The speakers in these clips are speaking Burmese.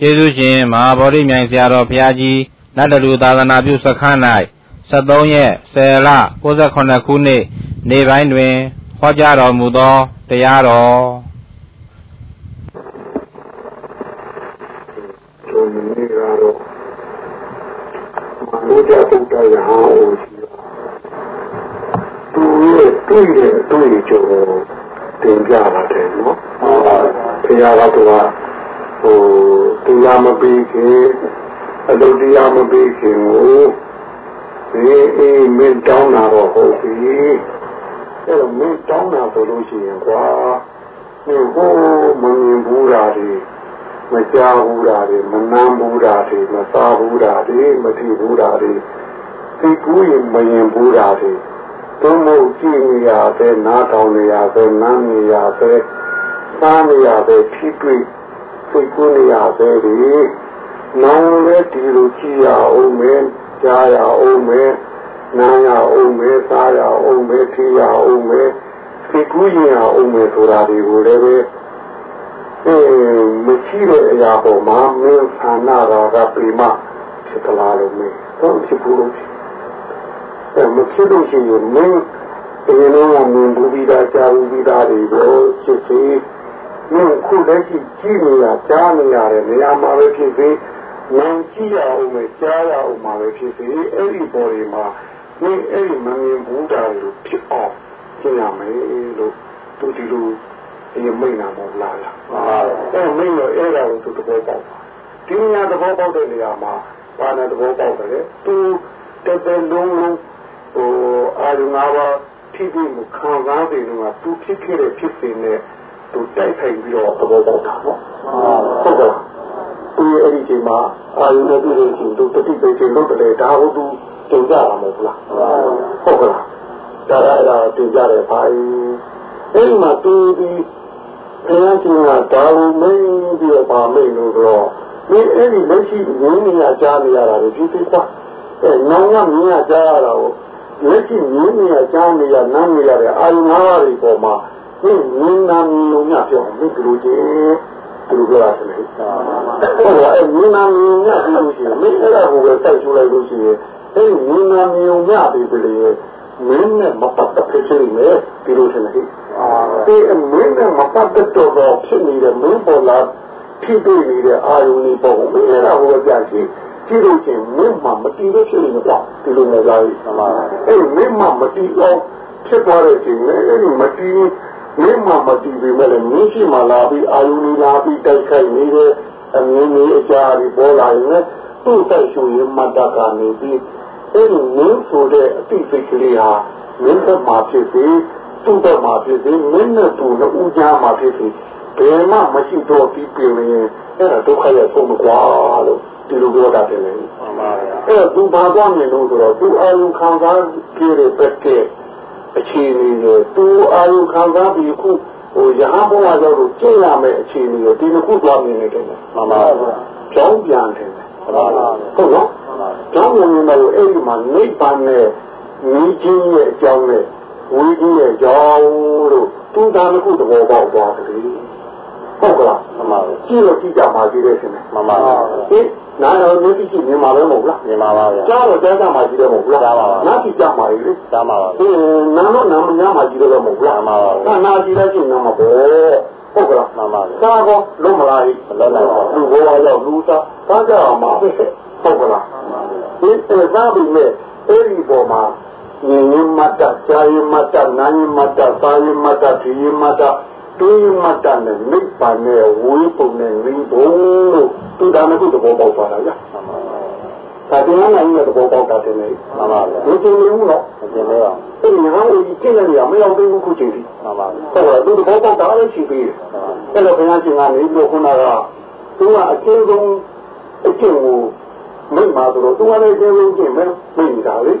ကျေးဇူးရှင်မဟာဗောဓိမြိုင်ဆရာတော်ဘုရားကြီးနတ်တလူသာသနာပြုစခန်း၌73ရက်10လ68ခုနှစ်နေ့ပိုင်းတွင်ဟောကြားတော်မူသောတရားတော်ဒီနေ့ကတော့ဘုရားတုတ်တရားဟောရှိသူရဲ့တွေ့တဲ့တွေ့ကြုံတင်ကြပါတယ်နော်ဘုရားကတော့ဟို တရားမပြီးခင်အလုပ်တရားမပြီးခင်ကိုအေးအေးမင်းတောင်းတာတော့ဟုတ်ပြီအဲ့တော့မင်းတောင်းတာဆိုလို့ရှိရင်ကွာမင်းဟိုမမြင်ဘူးတာဒီမကြားဘူးတာဒီမနာဘူးတာဒီမစားဘူးတာဒီမသိဘူးတာဒီသိကူးရင်မရင်ဘူးတာဒီသုံးဖို့ကြည့်နေရတဲ့နားထောင်နေရတဲ့နားနေရတဲ့စားနေရတဲ့ထိတွေ့ စိတ်ကူးနေရတဲ့ဒီနောင်လည်းဒီလိုကြည့်ရအောင်မယ်ကြားရအောင်မယ်နားရအောင်မယ်စားရအောင်မယ်ထိရအောင်မယ်စိတ်ကူးရင်အောင်မယ်ဆိုတာတွေကိုလည်းပဲအဲမရှိတဲ့အရာပေါ်မှာမင်းဆန္ဒတော်ကပြမဖြစ်သလားလို့မင်းတော့ဖြစ်ဘူးလို့အဲမဖြစ်လို့ရှိရင်မင်းဒီလိုကမြင်ဘူးပြီးသားကြားဘူးပြီးသားတွေကိုဖြစ်စေမ င်းခုလက်ရှိကြည့်နေရကြားနေရတဲ့နေရာမှာပဲဖြစ်စေမင်းကြည့်ရအောင်မယ်ကြားရအောင်မှာပဲဖြစ်စေအဲ့ဒီပေါ်ဒီမှာမင်းအဲ့ဒီမမြင်ဘူးတာလို့ဖြစ်အောင်ကျင့်ရမယ်လို့သူဒီလိုဒီမိတ်နာမဟုတ်လားလားအဲ့မိတ်ရောအဲ့ဒါကိုသူသဘောပေါက်ပါဒီညာသဘောပေါက်တဲ့နေရာမှာဘာနဲ့သဘောပေါက်တယ်သူတက်တဲ့လုံးလုံးဟိုအာရုံငါးပါးထိပြီးမခံစားနေတော့သူဖြစ်ခဲ့တဲ့ဖြစ်စဉ်နဲ့ သူတိုက်ခိုက်ပြီးတော့သဘောပေါက်တာနော်ဟုတ်ကဲ့သူအဲ့ဒီချိန်မှာအာရုံနဲ့တွေ့လို့ရှိရင်သူတတိပိတ်ချိန်လုပ်တယ်ဒါဟုတ်သူတင်ကြတာမဟုတ်လားဟုတ်ကဲ့ဒါရအဲ့ဒါတင်ကြတယ်ဘာအဲ့ဒီမှာသူဒီဘုရားရှင်ကဒါကိုမင်းပြီးတော့ဗာမိတ်လို့တော့ဒီအဲ့ဒီလက်ရှိငင်းနေရကြားနေရတာကိုဒီသိကွာအဲနောင်ကမြင်ရကြားရတာကိုလက်ရှိငင်းနေရကြားနေရနားနေရတဲ့အာရုံငါးပါးတွေပေါ်မှာ ဒီငင်းနာမြင်လို့ညပြောဒီလိုတည်းသူတို့ကလည်းဟုတ်ပါအဲငင်းနာမြင်ညပြီးလို့ရှိရင်မင်းအဲ့ဒါကိုပဲစိုက်ချိုးလိုက်လို့ရှိရင်အဲ့ငင်းနာမြင်ညပြီးပြီလေမင်းနဲ့မပတ်သက်ဖြစ်နေတယ်ဒီလိုထင်တယ်ဒီမင်းနဲ့မပတ်သက်တော့ဖြစ်နေတဲ့မင်းပေါ်လာဖြစ်တွေ့နေတဲ့အာယုန်တွေပေါ့မင်းအဲ့ဒါကိုပဲပြချင်ကြည့်လို့ချင်းမင်းမှမတည်လို့ဖြစ်နေတော့ဒီလိုမျိုးသားကြီးအဲ့မင်းမှမတည်တော့ဖြစ်သွားတဲ့ချိန်နဲ့အဲ့ဒီမတည် မင်းမှမတည်ပေမဲ့လည်းမင်းရှိမှလာပြီးအာယုန်တွေလာပြီးတိုက်ခိုက်နေတဲ့အမြင်တွေအကြအတွေပေါ်လာရင်လည်းသူ့တိုက်ရှူရင်မတ်တကနေပြီးအဲ့ဒီမင်းဆိုတဲ့အတိတ်စိတ်ကလေးဟာမင်းသက်မှာဖြစ်စေသူ့သက်မှာဖြစ်စေမင်းနဲ့သူ့နဲ့ဦးကြားမှာဖြစ်စေဘယ်မှမရှိတော့ပြီးပြင်ရင်အဲ့ဒါဒုက္ခရဲ့ဆုံးမကွာလို့ဒီလိုပြောတာတယ်လေမှန်ပါဗျာအဲ့သူဘာသွားမြင်လို့ဆိုတော့သူအာယုခံစားကြည့်တဲ့ဘက်က အခြေအနေကိုသူအာယုခံစားပြီးခုဟိုရဟန်းဘုရားရောက်လို့ကျင့်ရမယ့်အခြေအနေကိုဒီတစ်ခုသွားမြင်နေတယ်မှန်ပါဗျာကြောင်းပြန်တယ်မှန်ပါဗျာဟုတ်နော်ကြောင်းမြင်နေတော့အဲ့ဒီမှာနိဗ္ဗာန်နဲ့မြည်ခြင်းရဲ့အကြောင်းနဲ့ဝိကြီးရဲ့အကြောင်းလို့သူသားတစ်ခုသဘောပေါက်သွားတယ်ဟုတ်ကလားမှန်ပါဘူးကြည့်လို့ကြည့်ကြမှာကြည့်တယ်ရှင်မှန်ပါဘူးဒီ နားတော်မျိုးကြည့်ကြည့်မြင်မှာပဲမဟုတ်လားမြင်ပါပါဗျာကြားတော့ကြားကြမှာကြည့်တယ်မဟုတ်လားကြားပါပါနားကြည့်ကြမှာလေကြားပါပါဒီနားတော့နားမညာမှာကြည့်တယ်မဟုတ်လားမှန်ပါပါနားကြည့်လိုက်ကြည့်နားမှာပဲဟုတ်ကလားမှန်ပါဘူးစားကောလုံးမလားမလုံးနိုင်ပါဘူးလူဘောရောက်လူသားသားကြအောင်ပါဟုတ်ကလားဒီစားပြီးမဲ့အဲ့ဒီပေါ်မှာဉာဏ်ရမတ္တကြာရမတ္တနာယမတ္တသာယမတ္တဒီယမတ္တ တွေးမှတ်တာနဲ့နိဗ္ဗာန်နဲ့ဝေးပုံနဲ့ရင်းပုံလို့သူဒါနဲ့ကိုသဘောပေါက်သွားတာရမှန်ပါပါဒါတရားနိုင်တဲ့သဘောပေါက်တာတယ်လေမှန်ပါဗျာဒီလိုမျိုးတော့မကျင်လဲပါအဲ့ဒီငါ့ကိုကြည့်နေရမရောက်သေးဘူးခုချိန်ထိမှန်ပါဗျာဟုတ်ပါဘူးသဘောပေါက်တာလည်းရှိသေးတယ်အဲ့တော့ဘုရားရှင်ကနေပြီးခုနကသူကအချင်းဆုံးအကျင့်ကိုမိမှာဆိုတော့သူကလည်းအချင်းဆုံးကျင့်မယ်မိနေတာလေ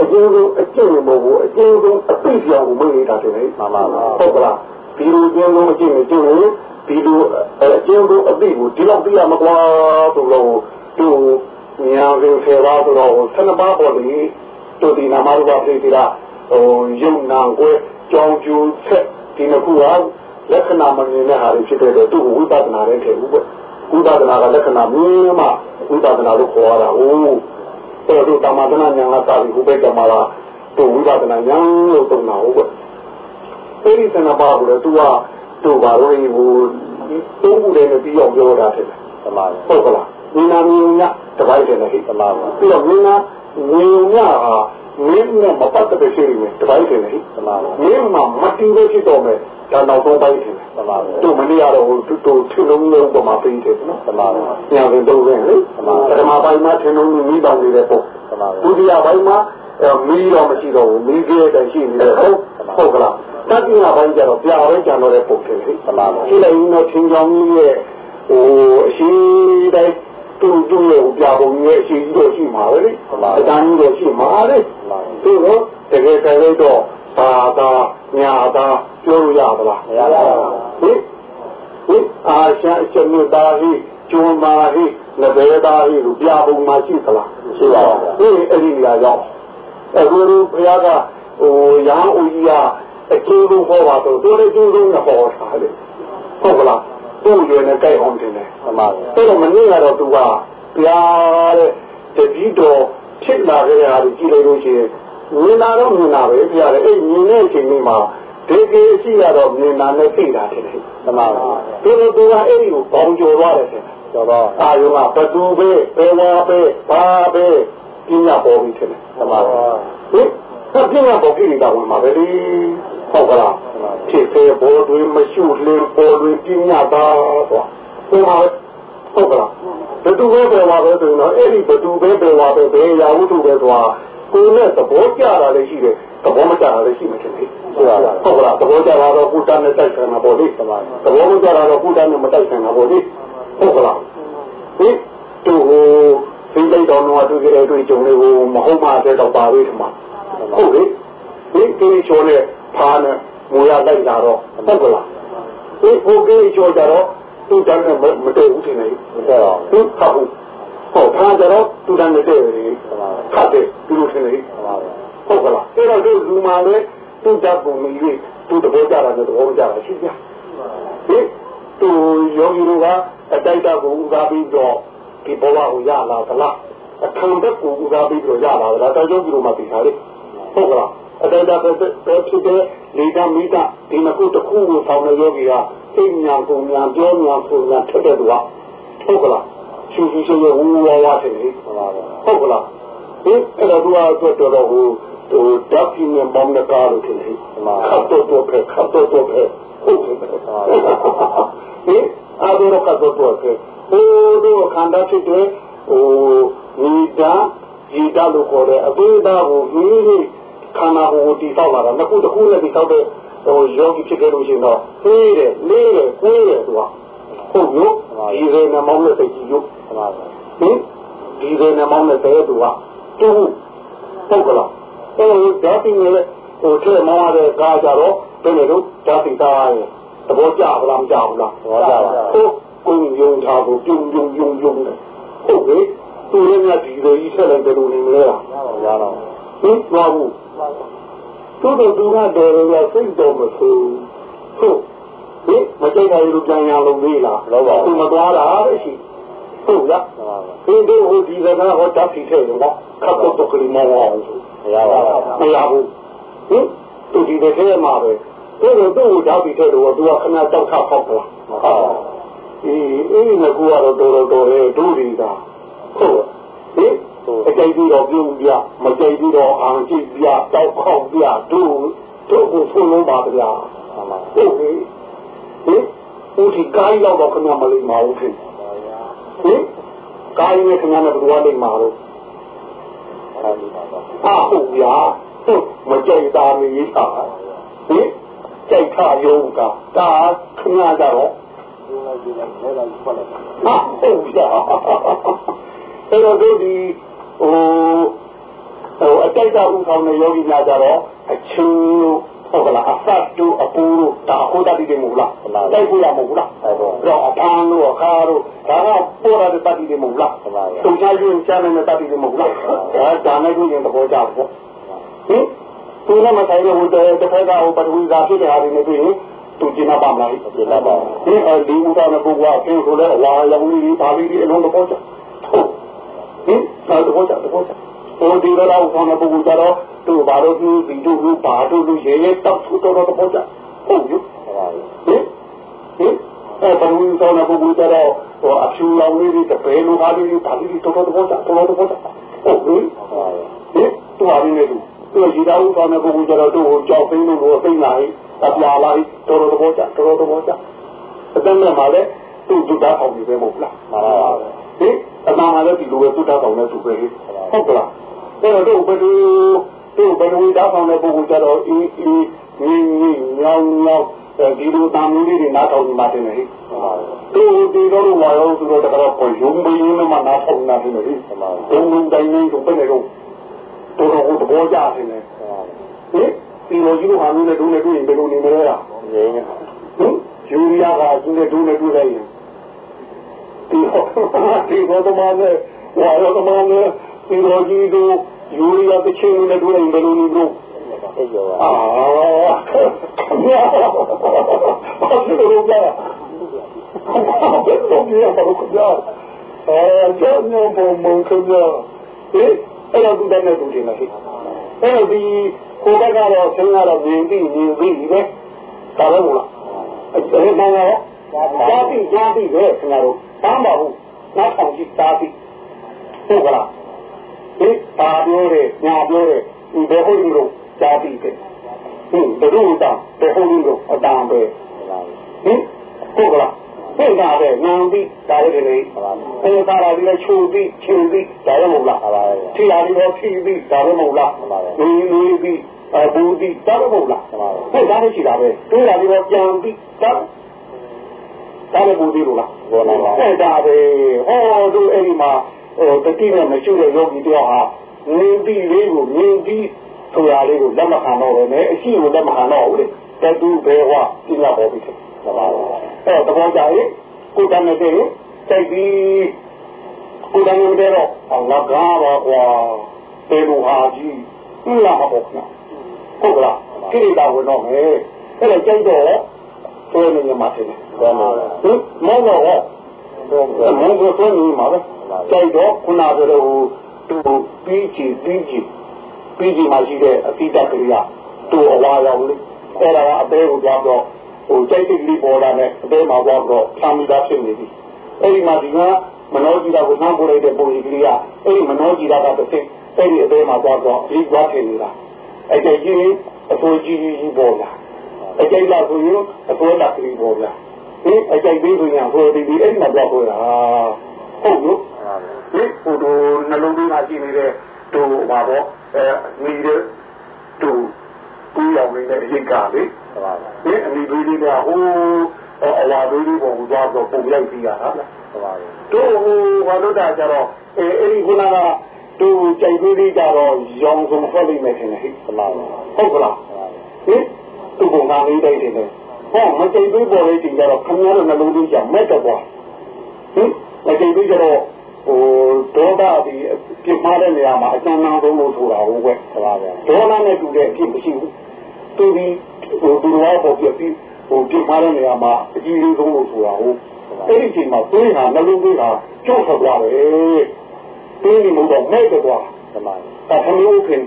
အချင်းဆုံးအကျင့်ကိုမဟုတ်ဘူးအချင်းဆုံးအသိပြောင်းကိုမိနေတာတယ်လေမှန်ပါပါဟုတ်ကလား ဒီလိုကျင်းလုံးအကျင့်ကိုကျင့်လို့ဒီလိုအကျင့်ကိုအသိကိုဒီလောက်သိရမှာကွာဆိုတော့သူညာပင်ဖေပါဆိုတော့ဆနပါပေါ်လေတို့ဒီနာမရူပပြိတိရာဟိုယုံနာကွဲကြောင်ကျူဆက်ဒီနှစ်ခုကလက္ခဏာမမြင်တဲ့ဟာတွေဖြစ်တဲ့တော့သူ့ဝိပဿနာနဲ့ထည့်ဘူးပဲဝိပဿနာကလက္ခဏာမြင်မှဝိပဿနာလို့ခေါ်ရတာဟုတ်အဲ့တော့တမသနာညာကသာပြီးဟိုဘက်ကမှာလားတို့ဝိပဿနာညာလို့သုံးတာဟုတ်ပဲ အဲ့ဒီစနပါဘူးလေသူကတို့ဘာလို့ဟိုသုံးခုတည်းနဲ့ပြီးအောင်ပြောတာတဲ့သမားဟုတ်ကလားဉာဏ်မြင်ညတပိုင်းတယ်လေဟိသမားပါပြီးတော့ဉာဏ်မြင်ညဟာမင်းနဲ့မပတ်သက်တဲ့ရှိနေတပိုင်းတယ်လေသမားပါမင်းမှာမတူလို့ဖြစ်တော့မယ်ဒါနောက်ဆုံးပိုင်းတယ်သမားပါတို့မနေ့ကတော့ဟိုတို့ထင်းလုံးလုံးပမာပေးတယ်နော်သမားပါညာဝင်တော့လေသမားပထမပိုင်းမှာထင်းလုံးမိတောင်နေတဲ့ပုံသမားပါဒုတိယပိုင်းမှာမီးတော့မရှိတော့ဘူးမီးကြီးတဲ့ရှိနေတယ်ဟုတ်ဟုတ်ကလား တတိယပိုင်းကျတော့ပြာပဲကြံတော့တဲ့ပုံတယ်လေသမားပါဒီလိုရင်းတော့ထင်းကြောင်ကြီးရဲ့ဟိုအရှိတိုင်းသူ့သူ့ရဲ့ပြာပုံရဲ့အရှိကြီးတော့ရှိမှာပဲလေအတန်းကြီးတော့ရှိမှာလေသူတော့တကယ်တကယ်တော့ဘာသာညာသာပြောလို့ရပါလားမရပါဘူးဟင်ဟင်အာရှာအချက်မြတ်သားဟိကျွန်းပါဟိနဘေသားဟိလို့ပြပုံမှာရှိသလားရှိပါပါဟင်အဲ့ဒီနေရာရောက်အခုဘုရားကဟိုရဟန်းဦးကြီးက အကျိုးဆုံးဟောပါတော့သူလည်းကျိုးဆုံးနဲ့ဟောတာလေဟုတ်ကလားသူ့ရဲ့နဲ့ကြိုက်အောင်တင်တယ်မှန်ပါဘူးအဲ့တော့မနေ့ကတော့သူကဘုရားတဲ့တတိတော်ဖြစ်လာခဲ့တာကိုကြည့်လိုက်လို့ရှိရင်မြင်လာတော့မြင်လာပဲဘုရားလေအဲ့မြင်တဲ့အချိန်လေးမှာဒီကေရှိရတော့မြင်လာနဲ့သိတာတယ်မှန်ပါဘူးသူတို့ကအဲ့ဒီကိုပေါင်းကျော်သွားတယ်ကျော်တော့အာယုကဘသူပဲဘယ်ဝါပဲဘာပဲပညာပေါ်ပြီးတယ်မှန်ပါဘူးဟင်ပညာပေါ်ပြီးနေတာဝင်မှာပဲလေ ဟုတ်ကလားဖြစ်သေးဘောတွေမရှိလင်းပေါ်တွေပညာသာတော့ဟိုမှာဟုတ်ကလားဘသူပဲဘယ်ဝါပဲဆိုတော့အဲ့ဒီဘသူပဲဘယ်ဝါပဲဘယ်ရာဝတ္ထုပဲဆိုတာကိုယ်နဲ့သဘောကျတာလည်းရှိတယ်သဘောမကျတာလည်းရှိမှတယ်လေဟုတ်ပါလားဟုတ်ကလားသဘောကျတာတော့ကုတန်းနဲ့တိုက်ဆိုင်တာပေါ့လေသဘောမကျတာတော့ကုတန်းနဲ့မတိုက်ဆိုင်တာပေါ့လေဟုတ်ကလားဟင်သူဟိုစိတ်လိုက်တော်တော့သူကြတဲ့တွေ့ကြုံလေးကိုမဟုတ်မှတဲ့တော့ပါပြီထမဟုတ်လေဒီကိချိုးနဲ့ ဖားနဲ့မူရလိုက်လာတော့ဟုတ်ကလားဒီဟိုကိချိုးကြတော့သူတန်းနဲ့မတည့်ဘူးထင်တယ်မတည့်တော့သူဟုတ်ဟုတ်ဖားကြတော့သူတန်းနဲ့တည့်တယ်ခတ်တယ်သူလို့ထင်တယ်ဟုတ်ကလားအဲ့တော့ဒီလူမှလည်းသူတတ်ပုံမီးသူတဘောကြတာနဲ့တဘောမကြတာရှိကြဟင်သူယောဂီတို့ကအတိုက်တာကိုဥစားပြီးတော့ဒီဘဝကိုရလာသလားအခမ်းဘက်ကိုဥစားပြီးတော့ရလာသလားတောင်ကျုပ်ဒီလိုမှသိတာလေဟုတ်ကလား အတိုက်တာပဲဖြစ်တဲ့လေကမိတာဒီနှစ်ခုတစ်ခုကိုဆောင်တဲ့ယောဂီကအိညာပုံညာပြောညာပုံညာထက်တဲ့သူကဟုတ်ကလားရှူရှူရှူဝူဝါဝါတယ်လေဟုတ်ကလားဟင်အဲ့တော့သူကတော့တော်တော်ဟိုဟိုဓာတ်ပြင်းနဲ့ပေါင်းတဲ့ကားလို့ထင်တယ်ခတ်တော့တော့ပဲခတ်တော့တော့ပဲဟုတ်တယ်ဟင်အာဒရကတ်တော့တော့ပဲဟိုတို့ခန္ဓာဖြစ်တဲ့ဟိုမိတာဒီတာလို့ခေါ်တဲ့အသေးသားကိုမိမိ ခန္ဓာကိုတည်ဆောက်လာတာနှစ်ခုတစ်ခုနဲ့တည်ဆောက်တဲ့ဟိုယောဂီဖြစ်ခဲ့လို့ရှိရင်တော့သေးတယ်လေးတယ်ကိုယ်တယ်သူကဟုတ်လို့ဒီရေနဲ့မောင်းတဲ့စိတ်ကြီးရုပ်ဟင်ဒီရေနဲ့မောင်းတဲ့တဲ့သူကတူဟုတ်ကလားအဲဓာတ်ပြီးလေဟိုထဲမောင်းရတဲ့ကားကြတော့ဘယ်လိုလုပ်ဓာတ်ပြီးသားရဲ့သဘောကျဗလားမကျဘူးလားသဘောကျပါဟုတ်ကိုယ်ယုံထားဖို့ပြုံပြုံယုံယုံတယ်ဟုတ်ကဲ့သူလည်းမြတ်ဒီလိုကြီးဆက်လိုက်တယ်လို့နေမလဲလားရတော့ဟင်သွားဘူး သူတို့သူကတော့ရစိတ်တော်မဆိုးဟုတ်ဟင်မကြိုက်တာလို့ပြန်ရလုံးသေးလားလောပါသူမသွားတာရှိဟုတ်လားဒီတို့ဟိုဒီကကဟောတပ်ပြီးထဲတော့ခပ်တော့တော့ကလေးမောင်းအောင်မရပါဘူးမရဘူးဟင်သူဒီတဲ့ထဲမှာပဲသူတို့သူ့ကိုတပ်ပြီးထဲတော့သူကခဏတောက်ခါဖောက်လာဟုတ်အေးအေးငါကတော့တော်တော်တော်ရဲ့ဒုရီကဟုတ်ဟင် အကြိုက်ပြီးတော့ပြုံးပြမကြိုက်ပြီးတော့အာကြည့်ပြတောက်ခေါက်ပြတို့တို့ကိုဆုံးလုံးပါဗျာဟုတ်ပြီဟင်ဦးဒီကိုင်းတော့ခဏမလေးမအောင်ဖြစ်ဟင်ကိုင်းနဲ့ခဏနဲ့ဘယ်လိုလိမ့်မှာလို့အာဟုတ်ဗျာမကြိုက်တာမီးတာဟင်ကြိုက်ခရုံးကဒါခဏကြတော့ဟာဟုတ်ဗျာအဲ့တော့ဒီ ဟိုဟိုအတိုက်တာဥဆောင်တဲ့ယောဂီများကြတော့အချင်းလို့ဟုတ်ကလားအဖတ်တို့အပူတို့ဒါဟိုတတ်တယ်မဟုတ်လားတိုက်ဖို့ရမဟုတ်လားအဲ့တော့အဖန်တို့အခါတို့ဒါကပေါ်ရတဲ့တတ်တယ်မဟုတ်လားသူချရွေးချမ်းတဲ့တတ်တယ်မဟုတ်လားဒါဒါနဲ့ကိုရင်သဘောကျပေါ့ဟင်သူလည်းမဆိုင်လို့ဟိုတဲ့တစ်ခါကဟိုပထဝီသာဖြစ်တဲ့ဟာတွေနဲ့တွေ့ရင်သူကျင်ပါမလားကျင်ပါပါဒီအလီဦးတော်နဲ့ပုဂ္ဂိုလ်ကင်းဆိုလဲလာရောင်လေးပါလေးအလုံးတော့ပေါ့ချဟုတ် ဟင်သာတော့ကြတော့ကြဟိုဒီတော့ဆောင်းတဲ့ပုဂ္ဂိုလ်ကြတော့သူဘာလို့ဒီဒီတို့လူပါတို့လူရဲရဲတောက်ထူတော့တော့ပေါ့ကြဟုတ်ယူဟင်ဟင်အဲဘယ်လိုဆောင်းတဲ့ပုဂ္ဂိုလ်ကြတော့ဟိုအဖြူလောင်လေးတွေတပယ်လိုပါလေးတွေပါလေးတွေတော့တော့ပေါ့ကြတော့တော့ပေါ့ကြဟုတ်ဟင်ဟင်သူအရင်းနေသူသူရည်သားဦးဆောင်းတဲ့ပုဂ္ဂိုလ်ကြတော့သူ့ကိုကြောက်သိမ်းလို့ကိုသိမ်းလာရင်အပြာလိုက်တော်တော်ပေါ့ကြတော်တော်ပေါ့ကြအတမ်းနဲ့မှလည်းသူ့ဒုတာအောင်ပြီပဲမဟုတ်လားမှန်ပါပါ ဟင်အမှန်မှလည်းဒီလိုပဲသုတ္တဆောင်တဲ့သူပဲဟုတ်ကလားအဲ့တော့ဘယ်လိုတို့ဘယ်လိုတောင်းတဲ့ပုဂ္ဂိုလ်ကြတော့အင်းအင်းငင်းငင်းညောင်းညောင်းဒီလိုတာမူလေးတွေနားထောင်နေမှတင်တယ်ဟိတို့ဒီတော့ဝါရောသူတို့တကတော့ကိုယုံမင်းနဲ့မှနားထောင်နေတယ်ဟိဒုံဒုံတိုင်းနေဆိုပဲလေတော့တော်တော်ကိုသဘောကျတယ်လေဟိဒီလိုကြီးတို့ဟာမျိုးနဲ့တို့နဲ့တွေ့ရင်ဘယ်လိုနေမလဲလားငြိမ်းဟင်ယူရီးယားကသူနဲ့တို့နဲ့တွေ့လိုက်ရင် ဒီဟောဒီဘောတမနဲ့ဝါရောတမနဲ့ဒီလိုကြီးတို့ယူရီးယားတစ်ချိန်နဲ့တွေ့ရင်ဘယ်လိုနေလို့အာဘာလို့လဲဘာလို့လဲဘာလို့လဲအဲကြောင့်ဘုံမုံခကြဟဲ့အဲ့တော့သူတည်းနဲ့သူတင်လာဟဲ့အဲ့တော့ဒီကိုယ်ကတော့ဆင်းရတော့မြင်ပြီးမြင်ပြီးပဲဒါပဲမို့လားအဲ့ဒါမှရောကြားပြီးကြားပြီးပဲခင်ဗျားတို့ တမ်းပါဘူးနောက်ဆောင်ကြည့်သားပြီးဟုတ်ကလားဒီပါပြောတယ်ညာပြောတယ်ဒီဘယ်ဟုတ်လို့ကြားပြီးတယ်ဟင်ဘယ်လိုတောင်ဘယ်ဟုတ်လို့အတန်ပဲဟင်ဟုတ်ကလားသိတာပဲငံပြီးဒါလည်းလေအဲဒါလာပြီးချိုးပြီးချင်းပြီးဒါလည်းမဟုတ်လားထိလာပြီးတော့ထိပြီးဒါလည်းမဟုတ်လားနေနေပြီးအဘူဒီဒါလည်းမဟုတ်လားဟုတ်ဒါလည်းရှိတာပဲတွေးလာပြီးတော့ပြန်ပြီးဒါ ဒါလည်းဘူဒီလို့လားဘောလားအဲဒါပဲဟောသူအဲ့ဒီမှာဟိုတတိနဲ့မရှိတဲ့ယောဂီတယောက်ဟာနေပြီးလေးကိုမြင်ပြီးဆိုတာလေးကိုလက်မခံတော့ပဲအရှိကိုလက်မခံတော့ဘူးလေတတူဘဲဟောပြလာပေါ်ပြီသဘာဝအဲ့တော့သဘောကြရင်ကိုယ်တမ်းနဲ့တည်းစိုက်ပြီးကိုယ်တမ်းနဲ့တည်းတော့အလကားပါကွာပေလူဟာကြီးလာမဟုတ်နော်ဟုတ်ကလားခိရိတာဝင်တော့မယ်အဲ့ဒါကြိုက်တော့ သွေးနေမှာတယ်ဟင်မောတော့ဟောမောကိုသွေးနေမှာပဲကြိုက်တော့ခုနကပြောလို့သူပြီးကြည့်ပြီးကြည့်ပြီးကြည့်မှရှိတဲ့အပိတကရိယာသူအဝါရောက်လေအဲ့ဒါကအသေးကိုကြောက်တော့ဟိုကြိုက်တဲ့လေးပေါ်လာနဲ့အသေးမှာသွားတော့ဆာမီတာဖြစ်နေပြီအဲ့ဒီမှာဒီကမနောကြည်တာကိုနှမ်းပို့လိုက်တဲ့ပုံကြီးကလေးကအဲ့ဒီမနောကြည်တာကတစ်စိအဲ့ဒီအသေးမှာသွားတော့အလေးသွားဖြစ်နေတာအဲ့ဒီကြီးအစိုးကြီးကြီးပေါ်လာ အကြိုက်လာဆိုရင်အစိုးလာကလေးပေါ်လာဒီအကြိုက်ပြီးဆိုရင်ဟိုဒီဒီအဲ့ဒီမှာသွားပေါ်လာဟုတ်လို့ဒီဟိုတို့နှလုံးသွင်းမှာရှိနေတဲ့တို့ပါတော့အဲမိတဲ့တို့ကိုရောင်နေတဲ့ရိတ်ကလေဒီအမိသေးလေးကဟိုအဝါသေးလေးပေါ်ကိုသွားတော့ပုံလိုက်ပြီးရတာလားတို့ဟိုဘာလို့တာကြတော့အဲအဲ့ဒီခုနကတို့ကြိုက်သေးလေးကြတော့ရောင်စုံထွက်လိမ့်မယ်ထင်တယ်ဟိဟုတ်ကလားဟင် သူ့ကောင်လေးတိုက်တယ်ဟောမကြိုက်သေးပေါ်လေးကြည့်ကြတော့ခင်ဗျားတို့နှလုံးသွင်းကြမဲ့တော့ဟင်မကြိုက်သေးကြတော့ဟိုဒေါသဒီပြစ်မှားတဲ့နေရာမှာအကျဉ်းအောင်ဆုံးလို့ဆိုတာဟုတ်ကဲ့ဟုတ်ပါဗျာဒေါသနဲ့တူတဲ့အဖြစ်မရှိဘူးသူဒီဟိုသူတော်ပေါ်ပြပြီးဟိုပြစ်မှားတဲ့နေရာမှာအကြီးလေးဆုံးလို့ဆိုတာဟုတ်အဲ့ဒီချိန်မှာသွေးဟာနှလုံးသွေးဟာကျုပ်ထွက်သွားတယ်သွေးနေလို့တော့မဲ့တော့သွားသမားဒါခမျိုးခင်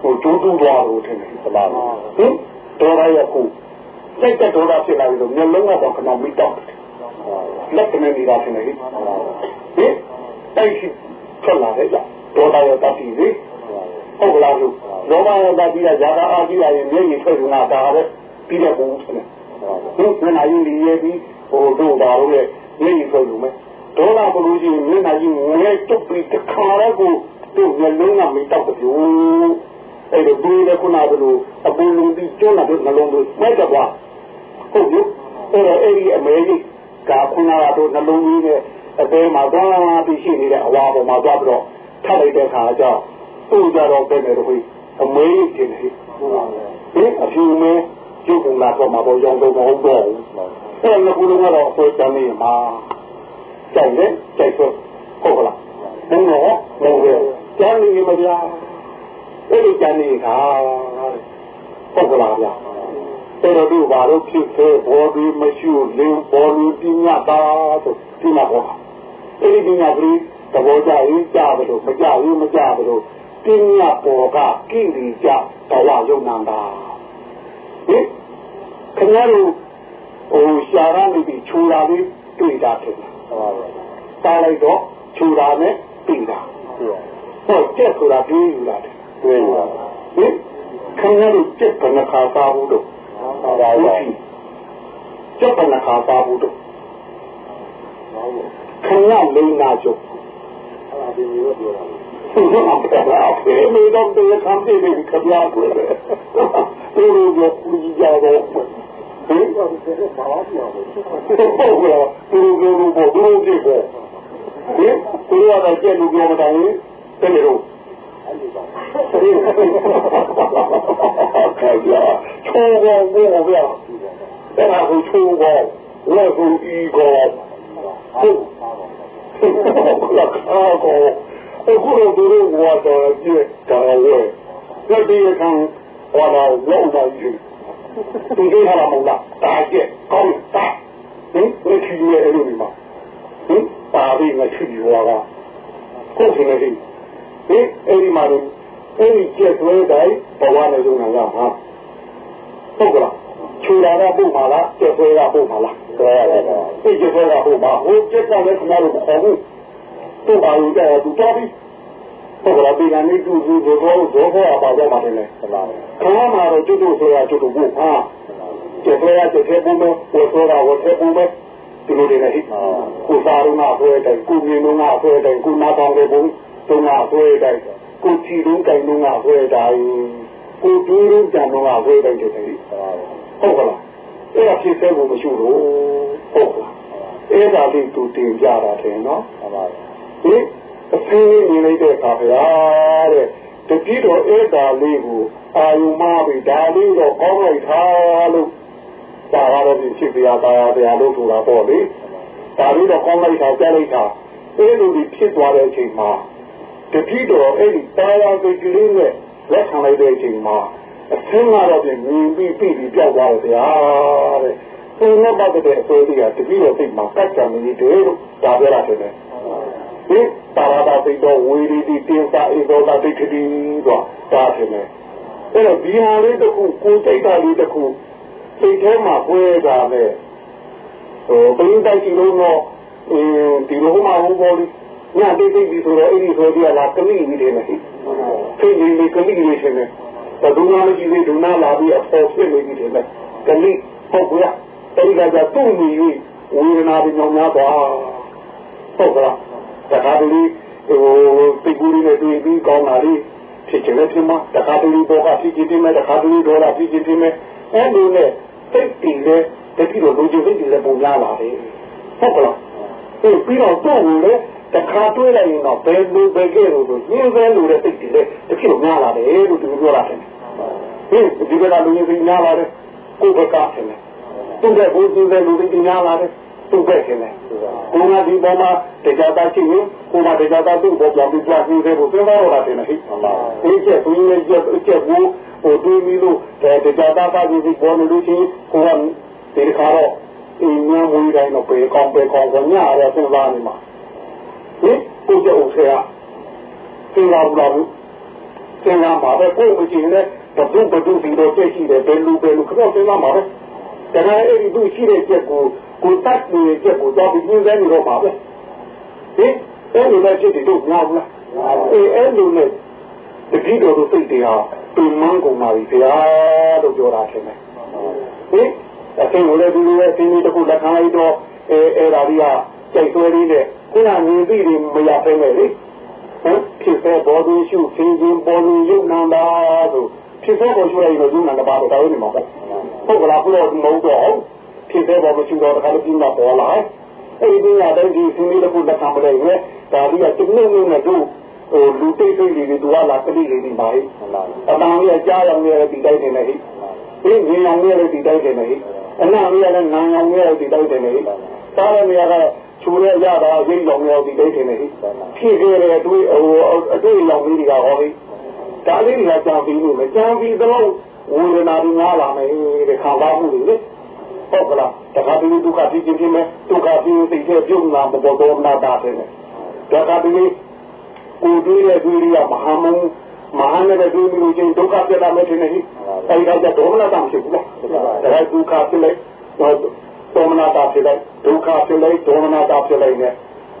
ဟိုကျိုးတူးသွားလို့ထင်တယ်သမားဟင် ဒေါသရဲ့ကိုစိတ်တဲ့ဒေါသဖြစ်လာပြီးတော့မျက်လုံးကတော့ခဏမိတော့လက်ကနေနေတာထင်တယ်ဟင်အဲ့ဒီထွက်လာတယ်ကြဒေါသရဲ့တတိလေဟုတ်ကလားလို့လောဘရဲ့တတိကဇာတာအာကြီးရရင်မျက်ရည်ထွက်နေတာဒါပဲပြီးတဲ့ပုံစံဒီမနာရင်ဒီရဲ့ပြီးဟိုတို့ဒါလို့လေမျက်ရည်ထွက်လို့မယ်ဒေါသဘလို့ကြီးမျက်နှာကြီးငဲတုတ်ပြီးတခါတော့ကိုတို့မျက်လုံးကမိတော့ကြိုး အဲ့ဒါဒီလေခုနကလို့အပူလုံးပြီးကျွန်းလာတဲ့နှလုံးသွင်းမဲ့တော့ဟုတ်ပြီအဲ့တော့အဲ့ဒီအမေကြီးကခုနကတော့နှလုံးသွင်းတဲ့အသေးမှာသွားပြီးရှိနေတဲ့အဝါပေါ်မှာသွားပြီးတော့ထပ်လိုက်တဲ့အခါကျတော့သူ့ကြတော့ပဲနေတော့အမေးတင်နေဟင်အဖြူမဲကျုပ်ကလာတော့မှာပေါ်ရောင်းတော့မဟုတ်တော့ဘူးအဲ့ဒါကူလုံးကတော့အဆွေးတမ်းနေမှာကြိုက်တယ်ကြိုက်ဆိုဟုတ်ကလားဘုံတော့ဘုံရဲ့ကျမ်းနေမပြ အဲ့ဒီကျမ်းနေခါဟုတ်ကလားဗျာဟအဲ့တော့ဒီဘာလို့ဖြစ်သေးဘောဒီမရှိလင်းဘောလူပညာတာဆိုဒီမှာဟောအဲ့ဒီပညာကလေးသဘောကျရင်ကြားတယ်လို့မကြဘူးမကြဘူးလို့ပညာပေါ်ကကိလေသာဘဝယုံနာတာဟင်ခင်ဗျားတို့ဟိုရှာရနေပြီးခြူတာလေးတွေ့တာတယ်တားလိုက်တော့ခြူတာနဲ့ပြီးတာဟုတ်ကျက်ဆိုတာပြီးယူလာတယ် တွေ့ရဟင်ခင်ဗျားတို့ကျက်ဘယ်နှခါသားဘူးတော့ဟုတ်ပါဘူးကျက်ဘယ်နှခါသားဘူးတော့ခင်ဗျားလိန်နာချုပ်အဲ့ဒါဒီမျိုးပြောတာဟုတ်ကဲ့ပါဖေးမေတော့ဒီကံပြေးပြီးခပြားကိုလေဒီလိုကိုပူကြတော့ဟင်ဘာလို့လဲဘာပြောလဲဟုတ်ကဲ့ဒီလိုလိုဘောဒီလိုကြည့်ပေါ့ဟင်ဒီလိုတော့ကျက်လူပြောမတိုင်းတက ယ်လို့ခိုင်ရချိုးကောဘောဗျာအဲ့ဒါကိုချိုးကောလက်ကိုဤကောဟုတ်လက်ကောအခုတော့သူတို့ဘဝတော်ပြည့်တာလေသက်တည်းခံဟောလာလောက်ပါကြီးဒီလိုဟာမလားတာကျက်ကောင်းတာဟင်ဒီချီရဲ့အဲ့လို ဒီမှာဟင်ပါပြီးငါချီရွာကကိုယ်ကလည်းဟင်အဲ့ဒီမှာတော့အဲ့ဒီကျက်သွဲတိုင်းဘဝနဲ့လုံးလာဟာဟုတ်ကလားချူလာတော့ပုံပါလားကျက်သွဲကပုံပါလားသွဲရတယ်ဒီကျက်သွဲကပုံပါဟိုကျက်ကလည်းခဏလို့မခေါ်ဘူးသူ့ပါလို့တော့သူတော်ပြီဟုတ်ကဲ့ဒီကနေ့သူသူဘောဘောဘောအပါတော့မှတယ်လေခဏမှာတော့ကျွတ်တို့ဆိုရကျွတ်တို့ဘုဟာကျေဖရကျေဖဘူးမဝတ်ဆိုတာဝတ်ဖဘူးမဒီလိုတွေနဲ့ဟိကိုစားရုံနာဆွဲတယ်ကိုမြင်လုံးနာဆွဲတယ်ကိုနာတောင်းတယ်ဘုံ တုံးနာဆွဲတယ်ကိုချီလုံးတိုင်လုံးနာဆွဲတယ်ကိုဒူးလုံးကြံလုံးနာဆွဲတယ်တဲ့ဟုတ်ကလားအဲ့ဒါဖြစ်သေးဖို့မရှိလို့ဟုတ်ကလားအဲ့ဒါလေးသူတင်ကြတာတယ်နော်ဟုတ်ပါဘူးဟင်အဖေးမြင်လိုက်တဲ့အခါဗျာတဲ့တတိတော်အဲ့ဒါလေးကိုအာယုမပြီးဒါလေးတော့ကောင်းလိုက်တာလို့ဒါကတော့ဒီဖြစ်ပြတာတရားလို့ဆိုတာပေါ့လေဒါလေးတော့ကောင်းလိုက်တာကြားလိုက်တာအဲ့လိုဒီဖြစ်သွားတဲ့အချိန်မှာ တတိတော်အဲ့ဒီတရားစိတ်ကလေးနဲ့လက်ခံလိုက်တဲ့အချိန်မှာအဆင်းကတော့ပြင်မြင်ပြီးပြီးပြီးပြောက်သွားတယ်ဗျာတဲ့ဒီနေ့ပတ်တဲ့အစိုးရကတတိတော်စိတ်မှာကတ်ကြံနေတယ်လို့ဒါပြောတာတယ်ဒီတာရတာစိတ်တော်ဝေရီဒီတင်စာဧသောတာဒိဋ္ဌိတော့ဒါတယ်လေအဲ့တော့ဒီဟာလေးတစ်ခုကိုစိတ်ဓာတ်လေးတစ်ခုစိတ်ထဲမှာပွဲတာနဲ့ဟိုဘင်းတိုက်စီလုံးတော့ဒီလိုမှဟောပေါ်လိ ညတိတ်တိတ်ဒီဆိုတော့အဲ့ဒီဆိုပြလာကမိကြီးတယ်မရှိစိတ်ကြီးလေးကမိကြီးရှင်နေဘဒုနာကြီးလေးဒုနာလာပြီးအပေါ်ဖြစ်နေပြီတယ်ကလိဟုတ်ကဲ့အဲ့ဒီကကြသူ့မီ၍ဝေဒနာပြီးညောင်းများသွားဟုတ်ကဲ့တခါတလေဟိုပိကူလေးနဲ့တွေ့ပြီးကောင်းတာလေးဖြစ်ချင်လည်းဖြစ်မှာတခါတလေဘောကဖြစ်ချင်တယ်တခါတလေဒေါ်လာဖြစ်ချင်တယ်အဲ့ဒီနဲ့စိတ်တည်လေတတိတော့လူကြီးစိတ်တည်လေပုံရပါလေဟုတ်ကလားအဲ့ပြီးတော့တော့ဝင်လေ တခါတွေ့လိုက်ရင်တော့ဘယ်လိုပဲကြည့်လို့ဆိုရင်းစဲလို့တဲ့စိတ်တည်လေတတိတော့များလာတယ်လို့သူပြောတာတယ်ဟင်ဒီကလာလူကြီးစိတ်များလာတယ်ကိုယ်ကကတယ်သူ့ရဲ့ဘုရားစိတ်လူကြီးများလာတယ်သူ့ပဲခင်လေကိုကဒီပေါ်မှာတရားတာရှိရင်ကိုကတရားတာသူ့ပေါ်ပြောင်းပြီးကြွားပြီးတဲ့ကိုသင်္ဘောရတဲ့ဟိဒီချက်သူရဲ့ချက်ချက်ဘူးဟိုဒီမီလို့တရားတာပါပြီးပေါ်နေလို့ရှိကိုကဒီခါတော့အင်းညမွေးတိုင်းတော့ပေကောင်းပေကောင်းကညရစဉ်းစားနေမှာ ဟင်ကိုကျုပ်ဆရာစဉ်းစားဘူးလားစဉ်းစားမှာပဲကိုယ်မကြည့်နဲ့ဘုဘဒုဒီတော့ကြည့်ရှိတယ်ဘယ်လိုဘယ်လိုခေါင်းစဉ်းစားမှာပဲဒါနဲ့အဲ့ဒီသူရှိတဲ့ချက်ကိုကိုတတ်နေတဲ့ချက်ကိုတော့ပြီးင်းစဲနေတော့ပါပဲဟင်အဲ့လိုနဲ့ဖြစ်တယ်တို့များဘူးလားအေးအဲ့လိုနဲ့တတိတော်တို့စိတ်တရားပြင်းမန်းကုန်ပါပြီဗျာလို့ပြောတာခင်ဗျဟင်အသိကိုလည်းဒီလိုပဲအသိကြီးတစ်ခုလက်ခံလိုက်တော့အဲအဲ့ဒါကြီးကကြိုက်ဆွဲလေးနဲ့ ခုနမြင်ပြီးမရဖဲနဲ့လေဟင်ဖြစ်တဲ့ဘောဓိရှုသင်ခြင်းပေါ်လို့ရုပ်နာတာဆိုဖြစ်တဲ့ဘောရှုရရင်တော့ရုပ်နာတာပါတော့တော်နေမှာပေါ့ဟုတ်ကလားဘုရားမဟုတ်တော့ဖြစ်တဲ့ဘောမရှိတော့တခါလို့ပြီးမှပေါ်လာအဲ့ဒီညတိုင်းဒီသင်လေးတစ်ခုလက်ခံမလိုက်နဲ့ဒါကြီးကတနည်းနည်းနဲ့တို့ဟိုလူတိတ်တိတ်လေးတွေသူကလာကတိလေးတွေပါဟိအတန်ကြီးကြားရောင်ရဲ့ဒီတိုင်းနေနေဟိဒီမြင်ရောင်ရဲ့ဒီတိုင်းနေနေဟိအနာကြီးလည်းနာရောင်ရဲ့ဒီတိုင်းနေနေဟိစားရနေရက ချူရရတာရိပ်ရောင်ရဲ့ဒီတိုင်းနေနေဟိဖြစ်ခဲ့တဲ့အတွေ့ဟိုအတွေ့ရောင်လေးတွေကဟောဟိဒါလေးတွေကကြာပြီးလို့မကြာပြီးတော့ဝေဒနာတွေများလာမယ်တဲ့ခံစားမှုတွေလေဟုတ်ကလားတခါတည်းဒုက္ခဖြစ်ခြင်းဖြစ်မယ်ဒုက္ခဖြစ်စိတ်ထဲပြုံးလာမပေါ်တော့နာတာတဲ့တခါတည်းကိုတွေးတဲ့တွေးရမဟာမုံမဟာနဲ့တွေးလို့ချင်းဒုက္ခပြလာမယ်ထင်တယ်ဟိအဲဒီတော့ဒေါမနတာဖြစ်ဘူးလားဒါကဒုက္ခဖြစ်လိုက် ဒေါမနတာဖြစ်လိုက်ဒုက္ခဖြစ်လိုက်ဒေါမနတာဖြစ်လိုက်နဲ့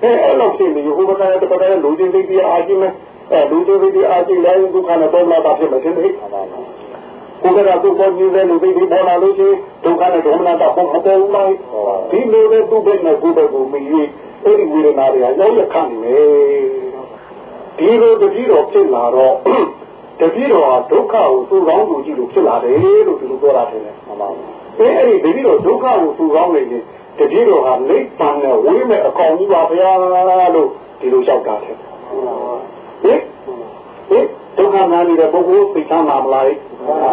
အဲအဲ့လိုဖြစ်နေဟိုဘက်ကတပတ်တည်းလူချင်းသိပြီးအာကြီးမယ်အဲလူချင်းသိပြီးအာကြီးလိုက်ဒုက္ခနဲ့ဒေါမနတာဖြစ်မယ်ထင်တယ်ဟိကိုယ်ကသူ့ပေါ်ကြီးတဲ့လူသိပြီးပေါ်လာလို့ရှိရင်ဒုက္ခနဲ့ဒေါမနတာပုံမပေါ်ဘူးလားဒီလိုနဲ့သူ့ဘက်နဲ့ကိုယ်ဘက်ကိုမြည်အဲ့ဒီဝေဒနာတွေကရောက်ရခန့်နေဒီလိုတတိတော်ဖြစ်လာတော့တတိတော်ဟာဒုက္ခကိုသူ့ကောင်းသူကြည့်လို့ဖြစ်လာတယ်လို့ဒီလိုပြောတာတယ်မှန်ပါဘူး အဲအဲ့ဒီတတိတော်ဒုက္ခကိုသူ့ကောင်းနေရင်တတိတော်ဟာလိမ့်ပန်နဲ့ဝေးမဲ့အကောင်ကြီးပါဗျာလို့ဒီလိုလျှောက်တာတယ်ဟင်ဟင်ဒုက္ခနာနေတဲ့ပုဂ္ဂိုလ်သိချမ်းလာမလား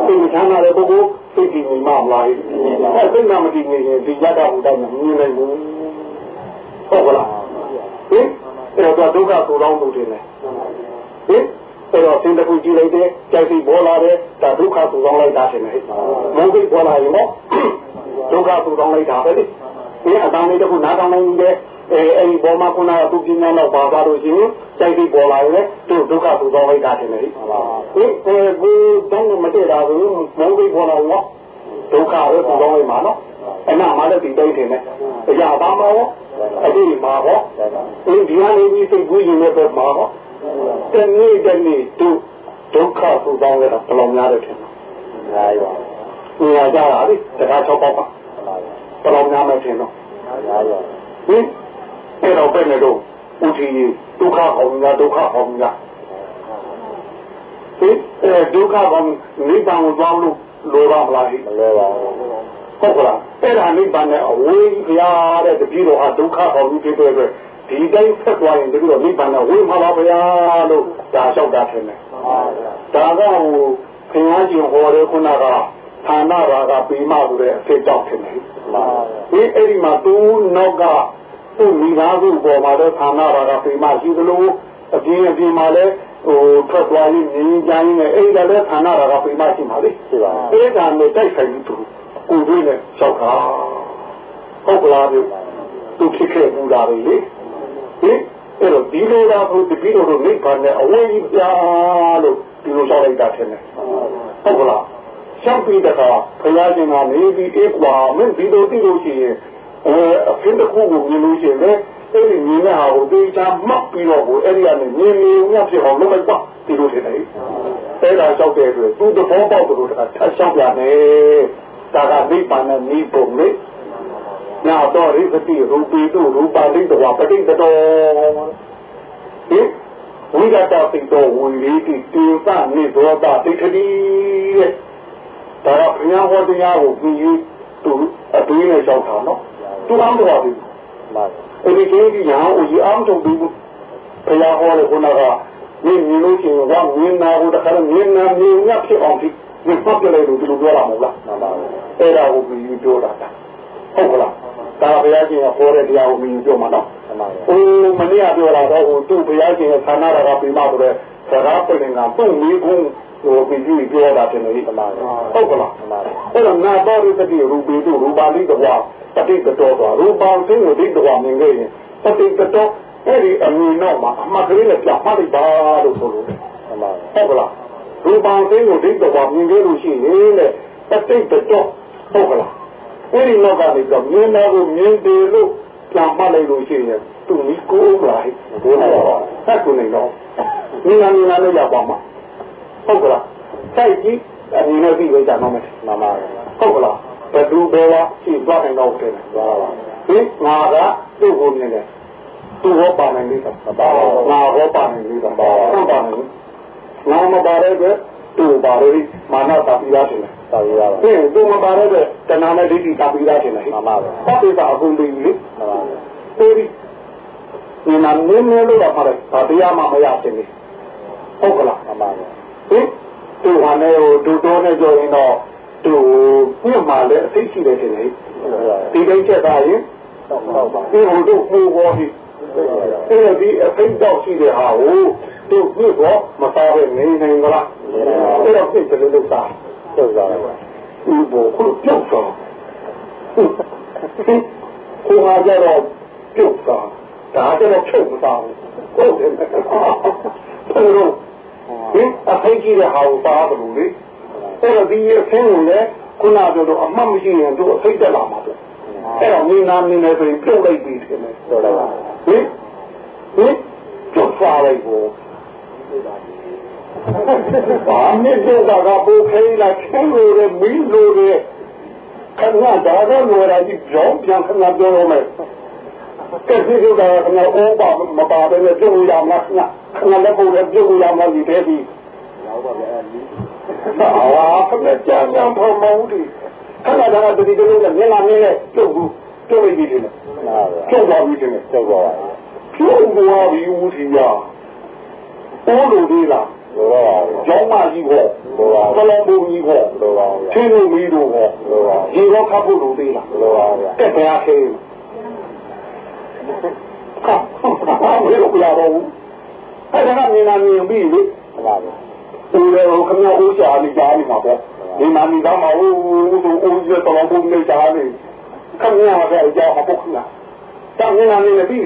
သိချမ်းလာတဲ့ပုဂ္ဂိုလ်သိကြည့်နေမှာမလားအဲသိနာမကြည့်နေရင်ဒီရတ္တဟူတိုင်းမမြင်နိုင်ဘူးဟုတ်ကလားဟင်အဲ့တော့ဒုက္ခဆိုတော့လို့တင်တယ်ဟင် အဲ့တော့သင်တခုကြည့်လိုက်တယ်ကြိုက်ပြီးပေါ်လာတယ်ဒါဒုက္ခဆိုတော့လိုက်တာတင်တယ်မုန်းပြီးပေါ်လာရင်တော့ဒုက္ခဆိုတော့လိုက်တာပဲလေဒီအတန်းလေးတခုနားထောင်နေတယ်အဲအဲ့ဒီပေါ်မှာခုနကသူပြင်းနေတော့ပါပါလို့ရှိရင်ကြိုက်ပြီးပေါ်လာရင်လည်းသူဒုက္ခဆိုတော့လိုက်တာတင်တယ်ဟင်အဲဘူတောင်းမတည့်တာဘူးမုန်းပြီးပေါ်လာတော့ဒုက္ခပဲဆိုတော့လိုက်မှာနော်အနာမှလည်းဒီတိုင်းတင်တယ်အရာပါမှာရောအဒီမှာဟောအင်းဒီကနေပြီးစိတ်ကူးရင်လည်းတော့မှာဟော တနေ့တနေ့သူဒုက္ခပူပေါင်းရတာဘယ်လိုများတယ်ထင်လဲများရော။ညာကြတာလေတခါ၆ပေါက်ပါ။ဘယ်လိုများမထင်တော့များရော။ဟင်အဲ့တော့ပဲနေတော့ဥတီဒုက္ခအောင်ညာဒုက္ခအောင်ညာဟင်အဲဒုက္ခအောင်နိဗ္ဗာန်ကိုသွားလို့လိုပါမလားမလိုပါဘူးဟုတ်ကလားအဲ့ဒါနိဗ္ဗာန်နဲ့အဝေးကြီးဘုရားတဲ့တပည့်တော်ဟာဒုက္ခအောင်ကြီးဖြစ်တဲ့အတွက် ဒီတိုင်းဆက်သွားရင်တပည့်တော်နိဗ္ဗာန်နဲ့ဝေးမှာပါဘုရားလို့ဒါလျှောက်တာထင်တယ်ဒါကဟိုခင်ဗျားကြီးဟောတဲ့ခုနကဌာနရာကပေမဆိုတဲ့အဖြစ်တော့ထင်တယ်ဒီအဲ့ဒီမှာသူနောက်ကသူ့မိသားစုပေါ်မှာတော့ဌာနရာကပေမရှိသလိုအပြင်းအပြင်းမှာလည်းဟိုထွက်သွားရင်ငင်းကြရင်အဲ့ဒါလည်းဌာနရာကပေမရှိမှာလေအဲ့ဒါနဲ့တိုက်ဆိုင်ပြီးသူကိုယ်တွေးနဲ့လျှောက်တာဟုတ်ကလားဗျသူဖြစ်ခဲ့ဘူးလားလေ ဟင်အဲ့တော့ဒီလိုတော့ဒီပြီးတော့နိဗ္ဗာန်နဲ့အဝေးကြီးပြားလို့ဒီလိုလျှောက်လိုက်တာထင်တယ်ဟုတ်ကလားရှောက်ပြီးတခါဘုရားရှင်ကနေပြီးအေးကွာမင်းဒီလိုသိလို့ရှိရင်အဲအဖင်းတစ်ခုကိုမြင်လို့ရှိရင်လည်းအဲ့ဒီမြင်တဲ့ဟာကိုသိချာမှတ်ပြီးတော့ကိုအဲ့ဒီကနေမြင်မြင်ညဖြစ်အောင်လုပ်လိုက်ပါဒီလိုထင်တယ်အဲ့ဒါလျှောက်တဲ့အတွက်သူသဘောပေါက်လို့တခါထပ်လျှောက်ပြမယ်ဒါကနိဗ္ဗာန်နဲ့ဤပုံလေ ညာတော့ရိသတိရူပိတုရူပါတိတဝပဋိတတော်ဟင်ဝိရတပိတောဝိရိတိတေသနိသောတာတိခတိတဲ့ဒါတော့ဘုရားဟောတရားကိုကြည့်ယူသူအတွေးနဲ့ကြောက်တာနော်သူအောင်တော်ပြီအဲ့ဒီကိန်းညာကိုရအောင်တော်ပြီဘုရားဟောတဲ့ခုနကမြင်မြင်လို့ရှိရင်ကမြင်နာကိုတခါမြင်နာမြင်ရဖြစ်အောင်ဒီဒီဖတ်ပြလိုက်လို့ဒီလိုပြောတာမဟုတ်လားမှန်ပါဘူးအဲ့ဒါကိုပြီးယူပြောတာဟုတ်ကလား ဒါဘုရားရှင်ကဟောတဲ့တရားကိုပြီးယူပြောမှာနော်မှန်ပါဘူးအိုးမနေ့ကပြောတာတော့ဟိုသူ့ဘုရားရှင်ရဲ့ဌာနတော်ကပြီးမှဆိုတဲ့စကားပြင်ကသူ့မိကုန်းဟိုပြီးယူပြောတာတယ်လေမှန်ပါဘူးဟုတ်ကလားမှန်ပါဘူးအဲ့တော့နာတော်ရတဲ့ရူပီတို့ရူပါလိတဝါပဋိတတော်တော်ရူပံသိကိုဒိတဝါမြင်ခဲ့ရင်ပဋိတတော်အဲ့ဒီအမြင်တော့မှအမှတ်ကလေးနဲ့ပြမှတ်လိုက်ပါလို့ဆိုလို့မှန်ပါဟုတ်ကလားရူပံသိကိုဒိတဝါမြင်ခဲ့လို့ရှိရင်တဲ့ပဋိတတော်ဟုတ်ကလား အဲ့ဒီနောက်ကနေတော့မြင်တော့ကိုမြင်တယ်လို့ပြန်မှတ်လိုက်လို့ရှိရင်သူ့မိကိုးလာဟိုတော့ဆက်ကုန်နေတော့မြင်နာမြင်နာလေးရပါမှာဟုတ်ကလားစိုက်ကြည့်အမြင်နဲ့ပြီးဝေးကြမှာမယ်မှန်ပါဟုတ်ကလားဘယ်သူဘယ်ဝါရှိသွားနိုင်တော့တယ်သွားပါဟင်ငါကသူ့ကိုမြင်တယ်သူ့ဟောပါနိုင်လေးတော့ပါငါဟောပါနိုင်လေးတော့ပါဟုတ်ပါနိုင်ငါမပါတဲ့အတွက်သူ့ပါလို့မာနတာပြီးရတယ်တာ ပြီးရတယ်ဟင်သူမပါတဲ့အတွက်တဏှာနဲ့ဒိဋ္ဌိတာပြီးရတယ်မှန်ပါပါဟောပိတာအခုပြီးလေမှန်ပါအေးဒီဒီမှာနင်းနေလို့ပါတယ်ဘာတရားမှမရတင်နေဟုတ်ကလားမှန်ပါဟင်သူဟာနဲ့ဟိုဒူတိုးနဲ့ကြောရင်တော့သူပြစ်မှလည်းအသိရှိတယ်တင်လေဒီတိုင်းချက်သားရင်ဟုတ်ပါဒီဟိုတို့ဟိုဘောဒီအဲဒီအသိတော့ရှိတဲ့ဟာကိုသူပြစ်တော့မသားပဲနေနိုင်ကြလားအဲ့တော့ပြစ်တယ်လို့သာ ဟချုပ်သွားတယ်ဒီဘောခုပြုတ်သွားဟိုဟာကြတော့ပြုတ်သွားဒါကြတော့ချုပ်မသွားဘူးဟုတ်တယ်ဘယ်လိုဒီအဖေကြီးတဲ့ဟာကိုပါဘူးလေအဲ့တော့ဒီအဖင်းကိုလည်းခုနပြောတော့အမှတ်မရှိရင်တို့အဖိတ်တက်လာမှာပေါ့အဲ့တော့မင်းနာမင်းလည်းဆိုရင်ပြုတ်လိုက်ပြီထင်တယ်ဆိုတော့ဟင်ဟင်ပြုတ်သွားလိုက်ကို ဘာနဲ့တော့ကဘိုးခဲလာချဲလို့ရမင်းလို့ရခဏဒါတော့လောရာကြီးကြောင်းပြန်ခဏပြောရမယ်ကဲဒီလိုကခဏအိုးပါမပါဘဲနဲ့ပြုတ်ရမှာခဏခဏလည်းပုံလည်းပြုတ်ရမှာဒီတဲ့ဒီရောက်ပါဗျာအာခဏကြမ်းကြမ်းဖော်မောင်းဒီခဏဒါကတတိတလုံးနဲ့မျက်နှာမင်းနဲ့ပြုတ်ဘူးပြုတ်လိုက်ပြီလေပြုတ်သွားပြီတဲ့ပြုတ်သွားပါပြုတ်သွားပြီဦးထီရအိုးလိုသေးလားလိုပါဘူး ကျောင်းမကြီးဟောလိုပါဘူးကလုံးပုံကြီးဟောလိုပါဘူးချင်းလူမီးတို့ဟောလိုပါဘူးရေရောခပ်ဖို့လိုသေးလားလိုပါဘူးတက်ပြားခေးဟာဟာဘယ်လိုကြရတော့အဲ့ဒါကမြင်လာမြင်ပြီလေမှန်ပါဘူးဦးလေခမဦးချာနေကြနေမှာပေါ့ဒီမှာနေတော့မဟုတ်ဘူးဦးကျတော့ဘုံနေကြနေခမရတဲ့ကြောက်ပုတ်ခလာတမ်းမြင်လာနေပြီ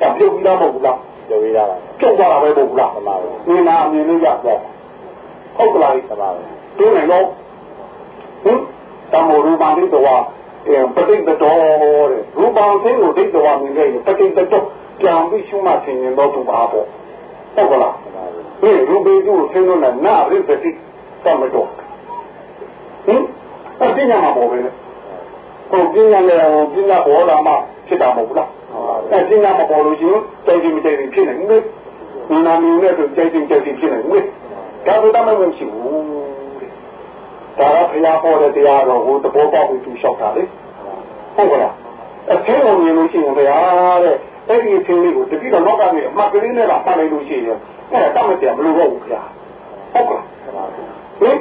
တပြုတ်ပြီးတော့မဟုတ်လား ပြောပြီးသားပါပြုတ်သွားတာပဲမဟုတ်လားမှန်ပါဘူးမြင်လာမြင်လို့ရတော့ဟုတ်ကလားမှန်ပါဘူးတွင်းနေတော့ဟင်တမောရူပါဠိတော်ပဋိတတော်တဲ့ရူပံသိကိုဒိဋ္ဌဝမြင်ခဲ့ရင်ပဋိတတော်ပြန်ပြီးရှုမှဆင်ရင်တော့သူပါပေါ့ဟုတ်ကလားဒီရူပေသူကိုဆင်းလို့လည်းနာရိပတိသတ်မတော်ဟင်အပညာမှာပေါ်ပဲလေဟိုပညာနဲ့ဟိုပညာပေါ်လာမှဖြစ်တာမဟုတ်လား အဲပညာမပေါ်လို့ရှိရင်ကြိုက်တယ်မကြိုက်ဘူးဖြစ်နေတယ်ဒီနာမည်နဲ့ဆိုကြိုက်တယ်ကြိုက်တယ်ဖြစ်နေတယ်ဒါဆိုတော့မရှိဘူးဒါကဘုရားဟောတဲ့တရားတော်ကိုသဘောပေါက်ပြီးသူလျှောက်တာလေဟုတ်ကလားအထင်းကိုမြင်လို့ရှိရင်ဘုရားတဲ့အဲ့ဒီအထင်းလေးကိုတတိတော်လောကကြီးအမှတ်ကလေးနဲ့ကမှတ်လိုက်လို့ရှိရင်အဲ့ဒါတတ်မတရားမလို့တော့ဘူးခင်ဗျာဟုတ်ကလားဟင်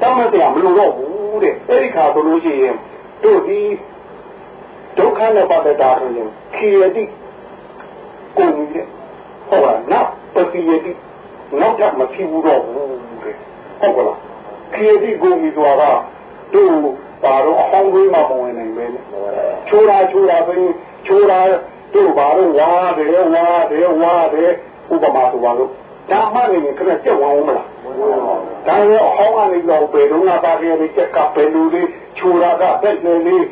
တတ်မတရားမလို့တော့ဘူးတဲ့အဲ့ဒီခါဆိုလို့ရှိရင်တို့ဒီ ဒုက္ခနဲ့ပတ်သက်တာဆိုရင်ခီယတိကိုမြည်ဟုတ်လားနပတိယတိနောက်ထပ်မဖြစ်ဘူးတော့ဘူးတဲ့ဟုတ်ကလားခီယတိကိုမြည်ဆိုတာကတို့ပါတော့အဟောင်းကြီးမှမဝင်နိုင်ပဲချိုးတာချိုးတာဆိုရင်ချိုးတာတို့ပါတော့ဝါတယ်ဝါတယ်ဝါတယ်ဥပမာဆိုပါလို့ဒါမှနေရင်ခဏကြက်ဝအောင်မလားဒါရောအဟောင်းကနေတော့ဘယ်တော့မှပါခဲ့တဲ့ကြက်ကဘယ်လိုလေးချိုးတာကဘယ်လိုလေး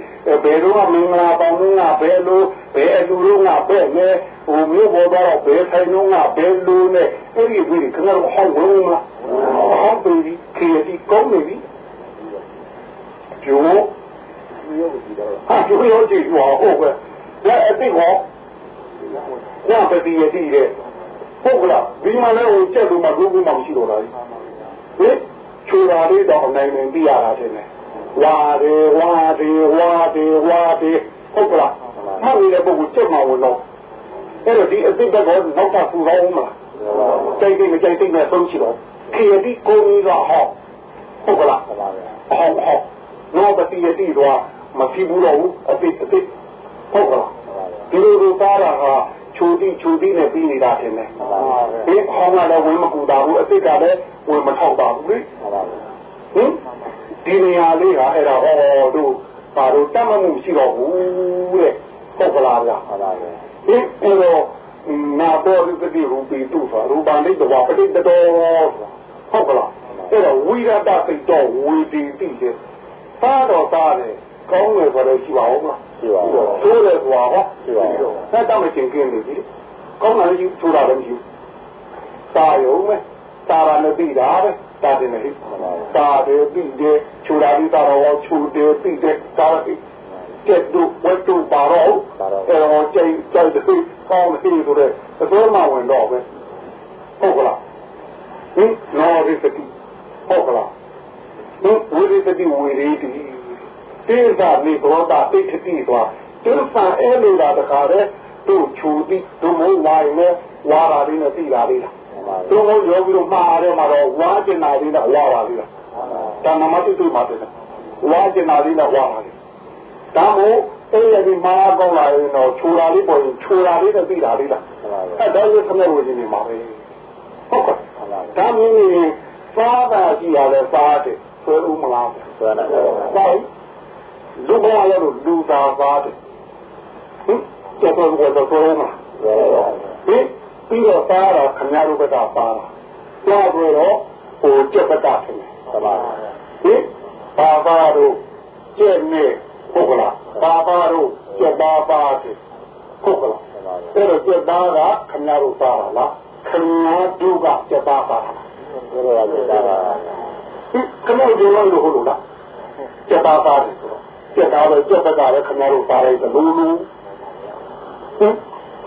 ဘယ်တော့မှမင်္ဂလာပေါင်းကဘယ်လိုဘယ်အလူလုံးကဘယ်နဲ့ဟိုမျိုးပေါ်တော့ဘယ်ဆိုင်လုံးကဘယ်လိုနဲ့အဲ့ဒီပြီးခဏတော့အဟောင်းဝင်မလားအဟောင်းပြီးခရီးဒီကောင်းနေပြီကျိုးဟာကျိုးရောကြည့်ဟောဟုတ်ပဲဒါအသိဟောညပတိယတိတဲ့ဟုတ်ကလားဒီမှာလည်းဟိုချက်လို့မှဘုဘူးမှမရှိတော့တာလေဟင်ချူတာလေးတော့အနိုင်နိုင်ပြရတာတဲ့ဝါတယ် ဝါတယ်ဝါတယ်ဝါတယ်ဟုတ်ကလားမှတ်နေတဲ့ပုဂ္ဂိုလ်ချက်မှဝင်တော့အဲ့တော့ဒီအသိကတော့နောက်တာပူတော့မှာကြိုက်တယ်မကြိုက်တယ်နဲ့ဆုံးချတော့ခေတိကိုကြီးတော့ဟောဟုတ်ကလားဟုတ်ပါဗျာဟောဟောနောပတိယတိတော့မဖြစ်ဘူးတော့ဘူးအသိအသိဟုတ်ကလားဒီလိုလိုသားတာဟာချိုတိချိုတိနဲ့ပြီးနေတာတင်တယ်ဒီဟောင်းကလည်းဝင်မကူတာဘူးအစ်စ်ကလည်းဝင်မထောက်တာဘူးလေဟင် ဒီနေရာလေးကအဲ့ဒါဟောတို့ပါတော့တတ်မှမှုရှိတော့ဘူးတဲ့ဟုတ်ကလားဗျာဟုတ်ပါဘူးဒီအဲ့တော့နာတော်လူတိရူပီတုဖာရူပန်လေးတော့ပဋိတတော်ဟုတ်ကလားအဲ့တော့ဝိရတစိတ်တော်ဝေဒီတိတဲ့သားတော်သားတယ်ကောင်းတယ်ဆိုတော့ရှိပါဦးမလားရှိပါဘူးဆိုးတယ်ကွာဟောရှိပါဘူးဆက်တော့မကျင်ကျင်းနေပြီကောင်းတယ်ယူထူတာလည်းမရှိဘူးစာရုံပဲစာရနဲ့ပြီးတာပဲ တာတယ်လေစာတယ်ပြီးတယ်ချူတာပြီးတာတော့ချူတယ်ပြီးတယ်စာရပြီးကျက်တို့ဝတ်တို့ပါတော့အဲတော့ကျိတ်ကျိတ်တဲ့ကောင်းတယ်ဆိုတဲ့အစိုးရမဝင်တော့ပဲဟုတ်ကလားဟင်နော်ဒီစတိဟုတ်ကလားဟင်ဝိရိစတိဝိရိတိတိသာနိဘောတာတိခတိသွားတိသာအဲလိုတာတခါတည်းတို့ချူတိတို့မိုးဝိုင်းနဲ့ဝါတာလေးနဲ့သိတာလေးလား တို့မိုးရောပြီးတော့မှားတယ်မှာတော့ဝါကျင်တာလေးနဲ့ဝါပါလေးလားတဏ္ဍမတိတို့မှာတယ်ဝါကျင်တာလေးနဲ့ဝါပါလေးဒါမို့အဲ့ဒီမာကောင်းလာရင်တော့ခြူတာလေးပေါ်ရင်ခြူတာလေးနဲ့သိတာလေးလားအဲ့ဒါရခမဲ့ဝင်နေမှာပဲဟုတ်ကဲ့ဒါမင်းကြီးစားတာရှိရလဲစားတယ်ဆွဲဦးမလားဆွဲတယ်ဆိုင်လူဘဝရလို့လူသာစားတယ်ဟင်ကျတော့ဘယ်တော့ဆွဲမှာဟင် ပြီးတော့စားတာခင်ဗျားတို့ဘက်ကစားတာကြားပြီးတော့ဟိုကျက်ဘက်ကထင်တယ်ဟုတ်ပါဟင်ဘာသာတို့ကျက်နေဟုတ်ကလားဘာသာတို့ကျက်ပါပါဟုတ်ကလားအဲ့တော့ကျက်သားကခင်ဗျားတို့စားတာလားခင်ဗျားတို့ကကျက်ပါပါဘယ်လိုလဲကျက်ပါပါခင်ဗျားတို့လည်းလို့ဟုတ်လို့လားကျက်ပါပါတယ်ဆိုတော့ကျက်သားပဲကျက်ဘက်ကလည်းခင်ဗျားတို့စားလိုက်တယ်လို့လို့ဟင်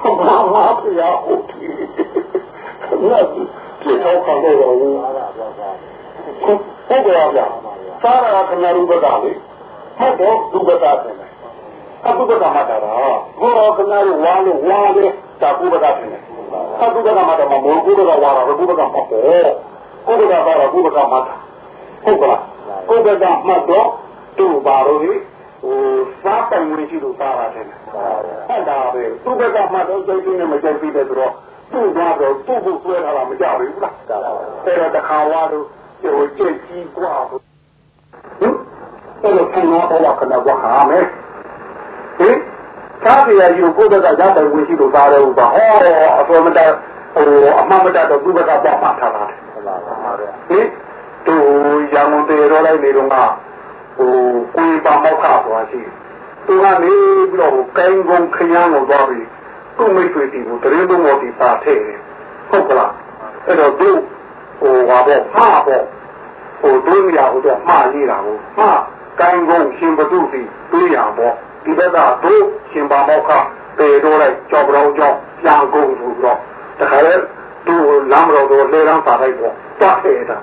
ဟုတ်ပါပါဗျာဟုတ်ကဲ့ခင်ဗျားပြေတော့ခေါ်တော့ဘူးဟုတ်ကဲ့ဗျာစားရခင်ဗျားတို့ဘက်ကလေဟုတ်တော့ဒုက္ခတာတယ်အတုပကမတာရာဘောရကနာရဝါလို့ဝါလေတာကုပကတယ်အတုပကမတာမမောကုပကဝါရာကုပကမပေါ်ကုပကပါရာကုပကမတာဟုတ်ကလားကုပကမတော့သူ့ပါလို့ဟိုစားပိုင်ဝင်ရှိလို့စားရတယ် ဟုတ်တာပဲသူ့ဘက်ကမှတော့စိတ်ကြီးနဲ့မကြိုက်ပြီးတယ်ဆိုတော့သူ့သွားတော့သူ့ကိုဆွဲထားတာမကြဘူးလားအဲ့တော့တခါဝါတော့ဟိုကြက်ကြီးกว่าဟင်အဲ့တော့ခင်ဗျားတော့ခဏဝါဟာမယ်ဟင်သားပြရယူကိုယ့်ဘက်ကရတဲ့ဝင်ရှိလို့သားတယ်ဥပါဟောအစောမတဟိုအမှန်မတတော့သူ့ဘက်ကပေါ့မှထားတာဟင်သူရံကုန်တေရောလိုက်နေတော့ကဟိုကိုယ်ပါမောက်ခသွားရှိ သူကနေပြီးတော့ကိုင်းကုန်းခရမ်းကိုသွားပြီးသူ့မိတ်ဆွေတီကိုတရင်လုံးပေါ်တီပါထည့်တယ်ဟုတ်ကလားအဲ့တော့သူဟိုဟာပေါ့မှားပေါ့ဟိုတွေးမရဘူးတော့မှားရေးတာကိုမှားကိုင်းကုန်းရှင်ဘုသူစီတွေးရပေါ့ဒီဘက်ကတို့ရှင်ပါမောက္ခပေတော့လိုက်ကြောက်ကြောက်ကြောက်ပြန်ကုန်ဆိုတော့တခါလေသူ့လမ်းမတော်တော့လေရန်ပါလိုက်ပေါ့တွားခဲ့တာ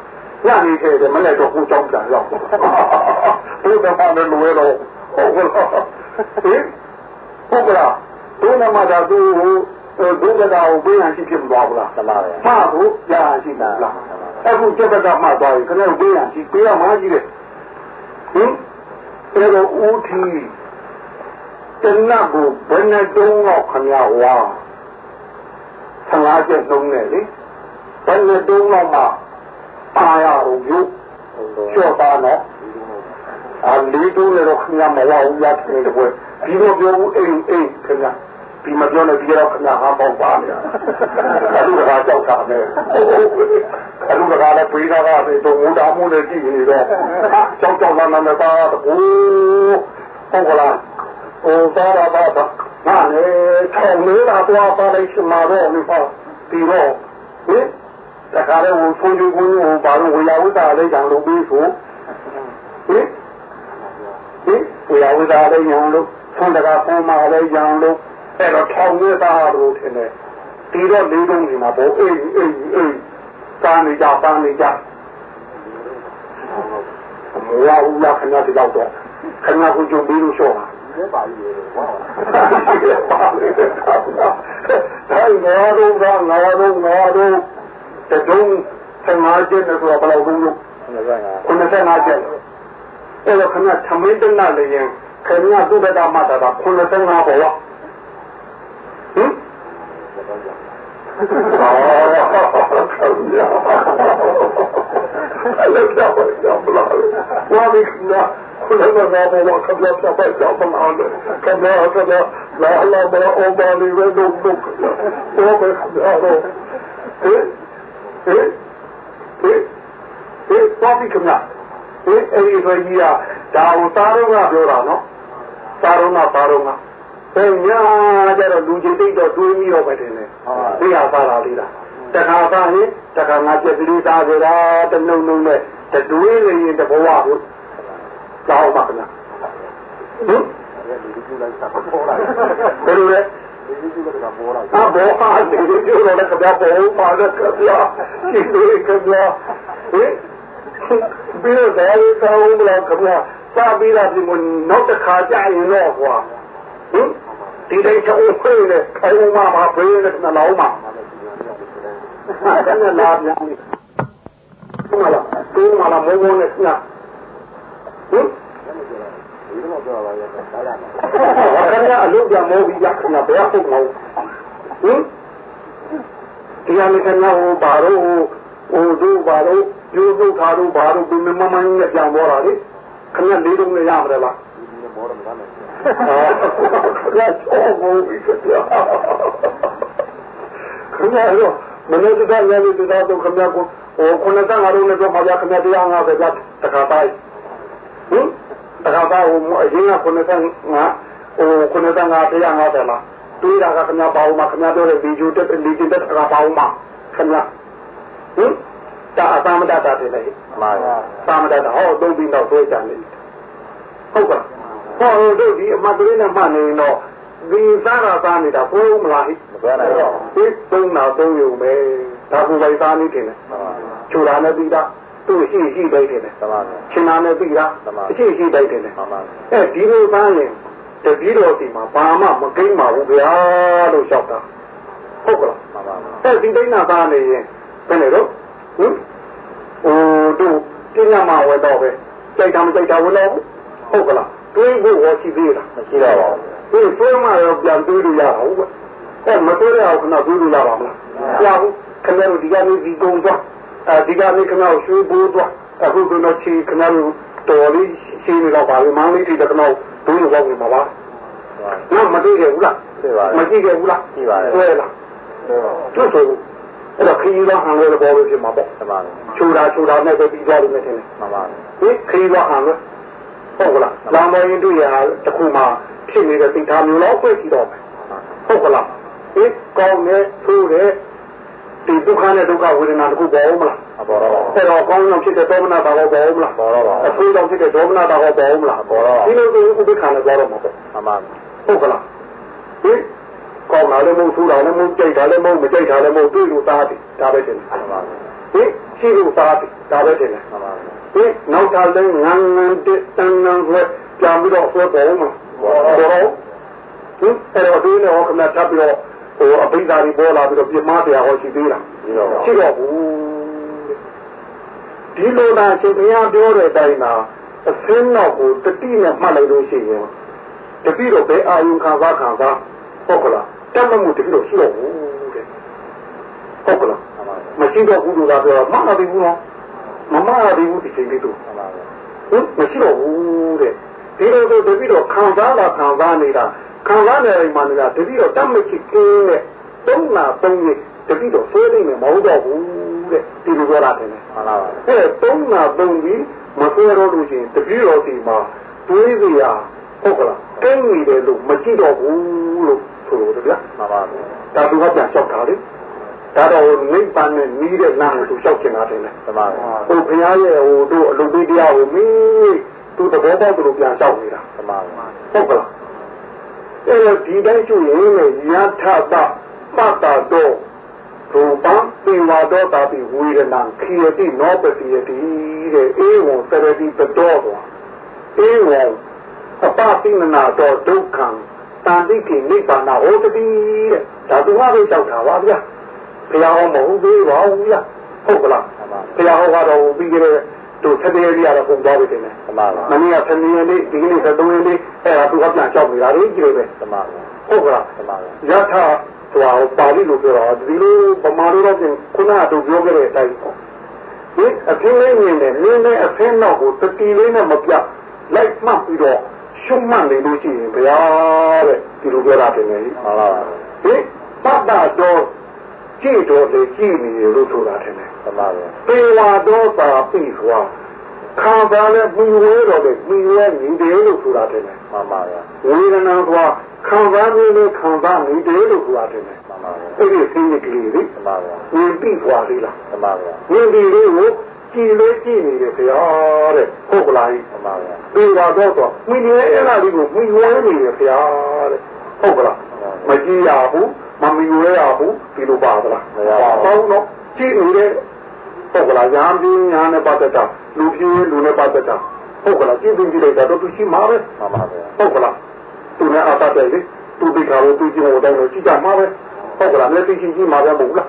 ညနေခဲ့တယ်မနေ့တော့ကိုကြောက်ပြန်ရောက်ဘုရားကလည်းလွယ်တော့ဟုတ်ကလား ဟင်ဟုတ်ကလားတို့နမသာသူ့ကိုဒုက္ခတာကိုပေးရရှိဖြစ်မသွားဘူးလားတလားပဲမှားဖို့ရရှိတာလားအခုကျက်ကတာမှသွားပြီခဏပေးရရှိပေးရမှကြီးတယ်ဟင်အဲ့တော့ဦးထီတနတ်ကိုဘယ်နဲ့တုံးတော့ခမဝါ15ကျက်လုံးနဲ့လေဘယ်နဲ့တုံးတော့မှပါရအောင်ယူချော့ပါတော့ အလီတုံးလည်းတော့ခမမဝါဘူးရတယ်တဲ့ဘယ်ဒီတော့ပြောဘူးအိမ်အိမ်ခမဒီမပြောနဲ့ဒီတော့ခဏဟာပေါက်ပါနေတယ်အလူကကြောက်တာနဲ့အလူကလည်းပြေးတာကပဲတော့ငုံတာမှုနဲ့ကြည့်နေတော့ကြောက်ကြောက်လာနေပါတော့ဟုတ်ကလားဟိုသားရပါတော့ငါလေထောင်လေးတာတော့ပါလိုက်ရှိမှာတော့ဒီပေါ့ဒီတော့ဟင်တခါလေဟိုဆုံးကျကိုဟိုဘာလို့ဝေယဝိတာလေးကြောင့်လုပ်ပြီးဆိုဟင် ဟင်ဝေယဝိတာလေးကြောင့်လို့ဆုံးတကာပေါ်မှာလေးကြောင့်လို့အဲ့တော့ထောင်လေးတာလို့ထင်တယ်ဒီတော့လေးလုံးနေမှာပေါ့အေးအေးအေးပါနေကြပါနေကြမဝါဘူးလားခဏတည်းတော့ခဏကိုကြုံပြီးလို့ရှော့ပါလည်းပါကြီးလေဝါပါလေဒါငါတို့ကငါတို့ငါတို့တတုံး15ကျက်နဲ့ဆိုတော့ဘယ်လောက်လုံးလို့95ကျက် အဲ့တော့ခဏသမင်းတနာလည်းရင်ခင်ဗျာသူ့ဘက်ကမှတာတာ95ပေါ့ဟင်အော်ခင်ဗျာအဲ့ဒါတော့ကြောက်လာဝါဒီကခုနကကတော့ဘာကပြောပြပတ်ကြောက်မအောင်တယ်ကပြောကတော့လာလာဘာအိုဘာလီဝဲတော့ဘုတ်တော့ပဲကတော့ဟဲ့ဟဲ့ဟဲ့ဟဲ့ပါပြီကမ ဟဲ့အဲ့ဒီဆိုကြီးကဒါကိုသားတော့ကပြောတာနော်သားတော့ကသားတော့ကဘယ်ညာကြတော့လူကြီးတိတ်တော့တွေးပြီးတော့ပဲတင်တယ်ဟုတ်သိရပါလားလေးလားတခါသားရင်တခါငါပြက်ကလေးသားကြတာတနှုံနှုံနဲ့တတွေးနေရင်တဘဝကိုကြောက်ပါကလားဟင်ဘယ်လိုလဲအဘောဟာဒီလိုလည်းကဗျာပေါ်ပါတော့ကဗျာဒီလိုကဗျာဟင် ပြီးတော့ဒါကောင်းလို့ကဗျာစာပြီးတာဒီမနောက်တစ်ခါကြာရင်တော့ကွာဟင်ဒီတိုင်းချုံခွေးနဲ့ခိုင်းမှမှာဘေးနဲ့နှလုံးမှာအဲ့ဒါလာပြန်ပြီဒီမှာလားဒီမှာလားမောမောနဲ့ snack ဟင်ဒီတော့ပြောပါရဲ့တားရမယ်ခဏအလုပ်ကြမောပြီးရခဏဘယ်ဟုတ်မဟုတ်ဟင်ဒီအမေကနာဟိုဘာလို့ဟိုတို့ဘာလို့ ကျိုးထုတ်တာတို့ဘာတို့ပြမမမင်းနဲ့ပြန်ပေါ်တာလေခဏလေးလုံးနဲ့ရမှာလားဒီနေ့မောရမလားမယ်ခဏချောဘူးပြီခဏခဏရောမနေ့ကလည်းလည်းတရားတော့ခဏကိုဟိုခုနကငါတို့လည်းတော့မှာခဏတရားငါပဲတခါတိုင်းဟင်တခါတိုင်းဟိုအရင်ကခုနကငါဟိုခုနကငါတရားငါတယ်လားတွေးတာကခဏပါအောင်မခဏတော့ဗီဒီယိုတက်လီတင်တက်တခါပါအောင်မခဏဟင် တာအသမဒတာတယ်လေမှန်ပါသာမဒတာဟောသုံးပြီးတော့ဆွဲကြတယ်ဟုတ်ကဲ့ဟောတို့ဒီအမတ်ကလေးနဲ့မှတ်နေတော့ဒီစားတာစားနေတာဘိုးမလားဟိမပြောနိုင်တော့ဒီသုံးတာသုံးရုံပဲဒါကူပိုင်သားနေတယ်မှန်ပါချူတာနဲ့ပြီးတာသူ့ရှိရှိတိုက်တယ်မှန်ပါရှင်နာနဲ့ပြီးတာအရှိရှိတိုက်တယ်မှန်ပါအဲဒီလိုသားရင်တပည့်တော်ဒီမှာဘာမှမကိမ့်ပါဘူးဗျာလို့လျှောက်တာဟုတ်ကလားမှန်ပါအဲဒီဒိဋ္ဌနာသားနေရင်ဘယ်နဲ့တော့ ဟင်ဟိုတို့ပြညာမှာဝဲတော့ပဲကြိုက်တာမကြိုက်တာဝင်တော့ဟုတ်ကလားတွေးဖို့ဟောရှိသေးလားမရှိတော့ပါဘူးဒီတွေးမှတော့ပြန်တွေးလို့ရတာဟုတ်ကဲ့အဲမတွေးရအောင်ခဏတွေးလို့ရပါမလားရဘူးခင်ဗျားတို့ဒီကနေ့ဒီကုန်းသွားအဲဒီကနေ့ခင်ဗျားတို့ရွှေဘိုးသွားအခုကတော့ချီခင်ဗျားတို့တော်လေးရှင်းနေတော့ပါပြီမောင်လေးဒီကတော့ဒုလို့ပေါ့မှာပါနော်မတွေးရဘူးလားသိပါမတယ်ကြည့်ခဲ့ဘူးလားကြည့်ပါတယ်တွေ့လားတွေ့ဆို အဲ့တော့ခရီးသွားဟန်လို့ပေါ်လို့ဖြစ်မှာပေါ့မှန်ပါချူတာချူတာနဲ့ပဲပြီးသွားလို့မထင်နဲ့မှန်ပါဒီခရီးသွားဟန်လို့ဟုတ်ကလားလောင်မရင်တွေ့ရတခုမှဖြစ်နေတဲ့သိထားမျိုးတော့တွေ့ကြည့်တော့မယ်ဟုတ်ကလားဒီကောင်းနေဆိုးတယ်ဒီဒုက္ခနဲ့ဒုက္ခဝေဒနာတခုပေါ်မလားအပေါ်တော့အဲ့တော့ကောင်းကြောင့်ဖြစ်တဲ့ဒေါမနတာဟောပေါ်မလားပေါ်တော့ပါအဆိုးကြောင့်ဖြစ်တဲ့ဒေါမနတာဟောပေါ်မလားဒီလိုဆိုဥပ္ပခါနဲ့သွားတော့မှာပေါ့မှန်ပါဟုတ်ကလားဟင် ကောင်းတာလည်းမဟုတ်ဆိုးတာလည်းမဟုတ်ကြိုက်တာလည်းမဟုတ်မကြိုက်တာလည်းမဟုတ်တွေ့လို့သားတယ်ဒါပဲတင်တယ်မှန်ပါဟင်ရှိလို့သားတယ်ဒါပဲတင်တယ်မှန်ပါဟင်နောက်တာလည်းငန်းငန်းတက်တန်းတန်းဆွဲပြန်ပြီးတော့ဆွဲပေါ်မှာပေါ်တော့ဟင်အဲ့တော့ဒီနေ့ဟောကမထပ်ပြီးတော့ဟိုအပိဓာရီပေါ်လာပြီးတော့ပြမတရားဟောရှိသေးလားဒီတော့ရှိတော့ဘူးဒီလိုလားရှင်ဘုရားပြောတဲ့အတိုင်းသာအစင်းတော့ကိုတတိနဲ့မှတ်လိုက်လို့ရှိရင်တတိတော့ဘယ်အာယုခံစားခံစားဟုတ်ကလား တတ်မှတ်မှုတတိတော့ရှိတော့ဘူးတဲ့ဟုတ်ကလားမှန်ပါမရှိတော့ဘူးလို့သာပြောတော့မှတ်မပြီးဘူးနော်မမှတ်ရသေးဘူးဒီချိန်လေးတို့မှန်ပါဟင်မရှိတော့ဘူးတဲ့ဒီလိုဆိုတတိတော့ခံစားလာခံစားနေတာခံစားနေမှနေတာတတိတော့တတ်မှတ်ချစ်ကင်းတဲ့သုံးနာသုံးရတတိတော့ဆွဲနေမှာမဟုတ်တော့ဘူးတဲ့ဒီလိုပြောတာတယ်မှန်ပါအဲသုံးနာသုံးပြီးမဆွဲတော့လို့ရှိရင်တတိတော်ဒီမှာတွေးစရာဟုတ်ကလားကင်းနေတယ်လို့မကြည့်တော့ဘူးလို့ ဆိုလို့ဗျာမှန်ပါဒါသူကပြန်လျှောက်တာလေဒါတော့နိဗ္ဗာန်နဲ့နီးတဲ့လမ်းကိုသူလျှောက်ချင်တာတယ်လေမှန်ပါဟိုဘုရားရဲ့ဟိုတို့အလုပ်ပေးတရားကိုမင်းသူသဘောပေါက်လို့ပြန်လျှောက်နေတာမှန်ပါဟုတ်ကလားအဲ့တော့ဒီတိုင်းကျရင်လေယထတပတ္တတော့ရူပံပိဝါဒောတာပိဝေဒနာခိယတိနောပတိယတိတဲ့အေဝံသရတိတတော်တော်အေဝံအပတိမနာတော်ဒုက္ခံ တန်တိကိနိဗ္ဗာန်ဟောတတိတဲ့ဒါသူကပဲလျှောက်တာပါဗျာဘုရားဟောမဟုတ်သေးပါဘူးဗျာဟုတ်ကလားမှန်ပါဘုရားဟောကတော့ပြီးကြတဲ့တို့သတိရရတော့ပုံသွားပြီတင်တယ်မှန်ပါမနေ့ကသနေရလေးဒီကနေ့သုံးရက်လေးအဲ့ဒါသူကပြန်လျှောက်နေတာလေကြည့်လို့ပဲမှန်ပါဟုတ်ကလားမှန်ပါယထာဆိုတာပါဠိလိုပြောတော့ဒီလိုဗမာလိုတော့ပြင်ခုနကတို့ပြောခဲ့တဲ့အတိုင်းပေါ့ဒီအဖင်းလေးမြင်တယ်နင်းနဲ့အဖင်းနောက်ကိုတတိလေးနဲ့မပြတ်လိုက်မှတ်ပြီးတော့ ရှုမှတ်နေလို့ရှိရင်ဘုရားတဲ့ဒီလိုပြောတာတင်လေမှန်ပါဒီပတ္တတော်ကြည့်တော်လေကြည့်နေလို့ဆိုတာတင်လေမှန်ပါပေဝါတော်သာပြီစွာခံစားလဲမိဝဲတော်လေမိဝဲနေတယ်လို့ဆိုတာတင်လေမှန်ပါဝေဒနာကခံစားနေလို့ခံစားနေတယ်လို့ဆိုတာတင်လေမှန်ပါအဲ့ဒီစိတ်ကလေးလေးမှန်ပါဝင်ပြီးွားသေးလားမှန်ပါဝင်ပြီးလေးကို ကြည်လေးကြည်နေတယ်ဗျာတဲ့ဟုတ်ကလားမှန်ပါပေဝါတော်တော့မိနေအဲ့ဒါလေးကိုမိဝဲနေတယ်ဗျာတဲ့ဟုတ်ကလားမကြည့်ရဘူးမမိဝဲရဘူးဒီလိုပါသလားပေါင်းတော့ကြည့်နေတဲ့ဟုတ်ကလားညာပြင်းညာနဲ့ပတ်သက်တာလူပြင်းလူနဲ့ပတ်သက်တာဟုတ်ကလားကြည့်ပြီးကြည့်လိုက်တာတော့သူရှိမှာပဲမှန်ပါဟုတ်ကလားသူနဲ့အပတ်တယ်လေသူဒီကားကိုသူကြည့်လို့တော့ကြည့်ကြမှာပဲဟုတ်ကလားမျက်စိချင်းကြည့်မှာပဲမဟုတ်လား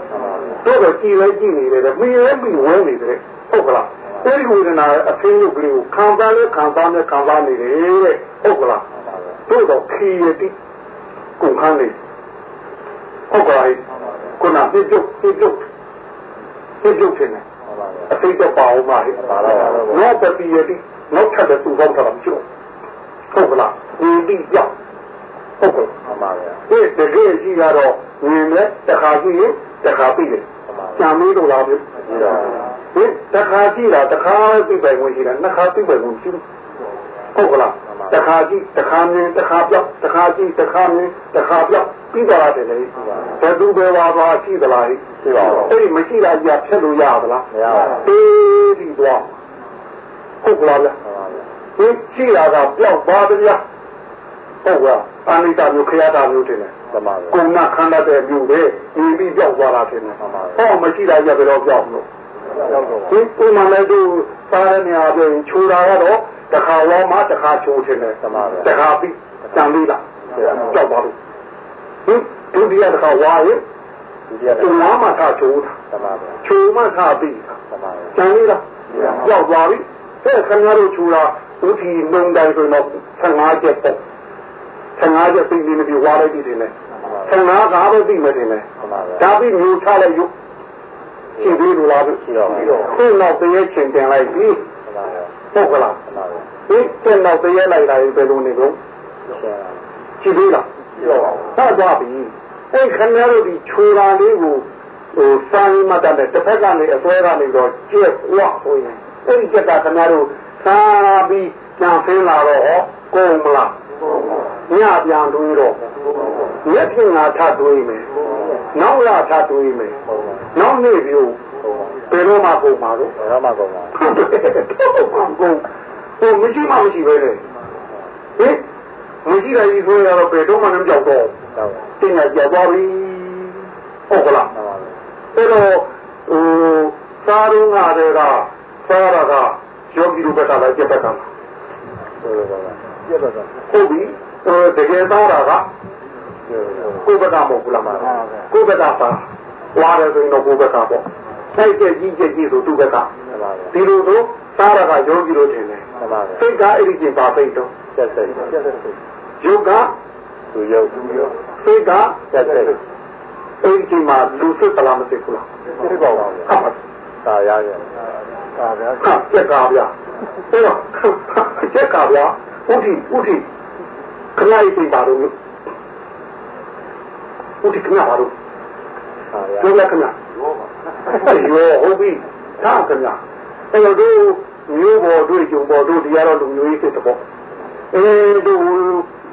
တော့ပဲကြည့်လဲကြည့်နေတယ်မိရဲမိဝဲနေတယ် ဟုတ်ကလားအဲဒီဝေဒနာအဖင်းရုပ်ကလေးကိုခံစားလဲခံစားနဲ့ခံစားနေတယ်တဲ့ဟုတ်ကလားတို့တော့ခီရတိကုန်ခန်းနေဟုတ်ကလားခုနပြစ်ပြုတ်ပြစ်ပြုတ်ပြစ်ပြုတ်တယ်ဟအစိတ်တော့ပါအောင်ပါလေပါတော့ပါတော့နောပတိယတိနောက်ထပ်တဲ့သူကောင်းတာမရှိဘူးဟုတ်ကလားဒီတိကြောက်ဟုတ်ကဲ့မှန်ပါဗျာဒီတကယ်ကြီးကတော့ငင်နဲ့တခါကြည့်ရင်တခါပြီတယ်မှန်ပါကြံမီးတော့လားဗျ ဒီတော့ဒီတခါကြည့်တာတခါသိပိုင်ဝင်ရှိတာနှစ်ခါသိပိုင်ဝင်ရှိတယ်ဟုတ်ကလားတခါကြည့်တခါမြင်တခါပြောက်တခါကြည့်တခါမြင်တခါပြောက်ပြီးသွားတယ်လေဘယ်သူပဲပါပါရှိသလားရှိပါတော့အဲ့ဒီမရှိတာကြီးဖြတ်လို့ရသလားမရပါဘူးတေးပြီးသွားဟုတ်ကလားဗျမှန်ပါဗျာဒီရှိတာကပြောက်သွားတယ်ဗျဟုတ်ကဲ့အာနိတာမျိုးခရတာမျိုးတင်တယ်မှန်ပါဗျာကုဏခန္ဓာတဲ့မျိုးပဲဒီပြီးပြောက်သွားတာတင်တယ်ဟောမရှိတာကြီးဘယ်တော့ပြောက်လို့ ရောက်တော့ဒီဥမာလည်းသူစားရနေရာပြင်ခြူတာကတော့တခါဝါမှတခါချိုးတင်တယ်မှန်ပါဗျာတခါပြီးတန်ပြီးလားကြောက်ပါလို့ဟင်ဒုတိယတခါဝါရင်ဒီပြရတယ်သူဝါမှထချိုးတာမှန်ပါဗျာချိုးမှထပြီးတာမှန်ပါဗျာတန်ပြီးလားကြောက်သွားပြီအဲ့ခင်ဗျားတို့ခြူတာဥတီလုံတိုင်းဆိုတော့15ချက်ပေါ့15ချက်ပြီးနေပြီဝါလိုက်ပြီတင်တယ်15ကားပဲပြီးမယ်တင်တယ်မှန်ပါဗျာဒါပြီးမျိုးချလိုက်ရုပ် ရှိသေးလို့လားရှိတော့ပါခုနောက်တည်းချင်းတင်လိုက်ပြီမှန်ပါဗျာဟုတ်ကလားမှန်ပါဗျာဒီတင်နောက်တည်းလိုက်တာဘယ်လိုနေကုန်ရှင်းပါရှိသေးလားရှိတော့ပါဟောသွားပြီအဲ့ခင်ဗျားတို့ဒီခြူတာလေးကိုဟိုစာရင်းမှတ်တဲ့တစ်ဖက်ကနေအစွဲကနေတော့ကျက်ဝဆိုရင်အဲ့ဒီကျက်ကခင်ဗျားတို့စာပြီးပြန်ဖင်းလာတော့ဟောကုန်မလားညပြန်တွေးတော့ရက်ဖြင့်ငါထတွေးမယ်နောက်လာထတွေးမယ် နောက်နေ့ပြုဘယ်တော့မှကုန်ပါတော့ဘယ်တော့မှကုန်ပါဟိုမရှိမှမရှိပဲလေဟင်မရှိတာကြီးဆိုရတော့ဘယ်တော့မှမကြောက်တော့တော့တင်ရကြောက်သွားပြီဟုတ်ကလားမှန်ပါဗျာအဲ့တော့ဟိုစားရုံးကတည်းကစားရတာယောဂီတို့ဘက်ကလည်းကြက်ဘက်ကလားဆိုတော့ပါပြတ်တော့တော့ဟုတ်ပြီဟိုတကယ်စားတာကပြောတော့ကိုယ့်ဘက်ကမဟုတ်ဘူးလားမကိုယ့်ဘက်ကစား ဝါတယ်ဆိုရင်တော့ကိုယ့်ဘက်ကပေါ့တိုက်ကျကြီးကျကြီးဆိုသူ့ဘက်ကမှန်ပါဗျာဒီလိုဆိုစားရတာယောဂီတို့ထင်တယ်မှန်ပါဗျာစိတ်ကအဲ့ဒီကျင်ပါပိတ်တော့ဆက်ဆက်ဆက်ဆက်ယုတ်ကသူရုပ်သူရုပ်စိတ်ကဆက်ဆက်အဲ့ဒီကျင်မှာလူစစ်ပလားမစစ်ဘူးလားသိပါပါဗျာဟာသာရရဲ့သာဗျာဟာကျက်ကဗျာအဲ့တော့ကျက်ကဗျာဥတီဥတီခဏလေးပြင်ပါတော့ဥတီခဏပါတော့ သာရပြောလိုက်ခဏရောဟုတ်ပြီသာခဏအဲ့တော့တို့မျိုးပေါ်တို့ဂျုံပေါ်တို့ဒီရတော့လူမျိုးရေးစစ်တော့အေးတို့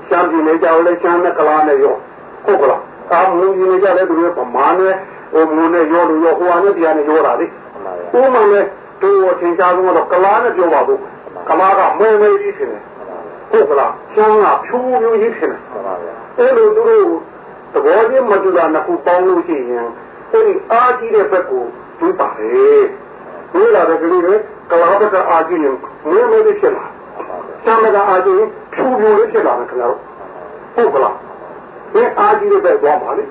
ရှမ်းပြည်နယ်ကြောက်လဲရှမ်းနဲ့ကလားနဲ့ရောဟုတ်ကလားအာမူကြီးနေကြလဲသူတို့ပမာနဲ့ဟိုမူနဲ့ရောလို့ရောဟိုအနေတရားနဲ့ရောတာလေမှန်ပါဗျာဥမာနဲ့တို့အထင်ရှားဆုံးတော့ကလားနဲ့ပြောပါဘူးကလားကမဲမဲကြီးထင်တယ်ဟုတ်ကလားရှမ်းကဖြူဖြူကြီးထင်တယ်မှန်ပါဗျာအဲ့လိုသူတို့သ ဘောချင်းမတူတာနှစ်ခုပေါင်းလို့ရှိရင်အဲ့ဒီအားကြီးတဲ့ဘက်ကိုတွေးပါလေတွေးလာတဲ့ကလေးတွေကလားဘက်ကအားကြီးရင်မဲမဲလေးဖြစ်လာရှမ်းဘက်ကအားကြီးရင်ဖြူဖြူလေးဖြစ်လာတယ်ခင်ဗျားတို့ဟုတ်ကလားဒီအားကြီးတဲ့ဘက်သွားပါလေ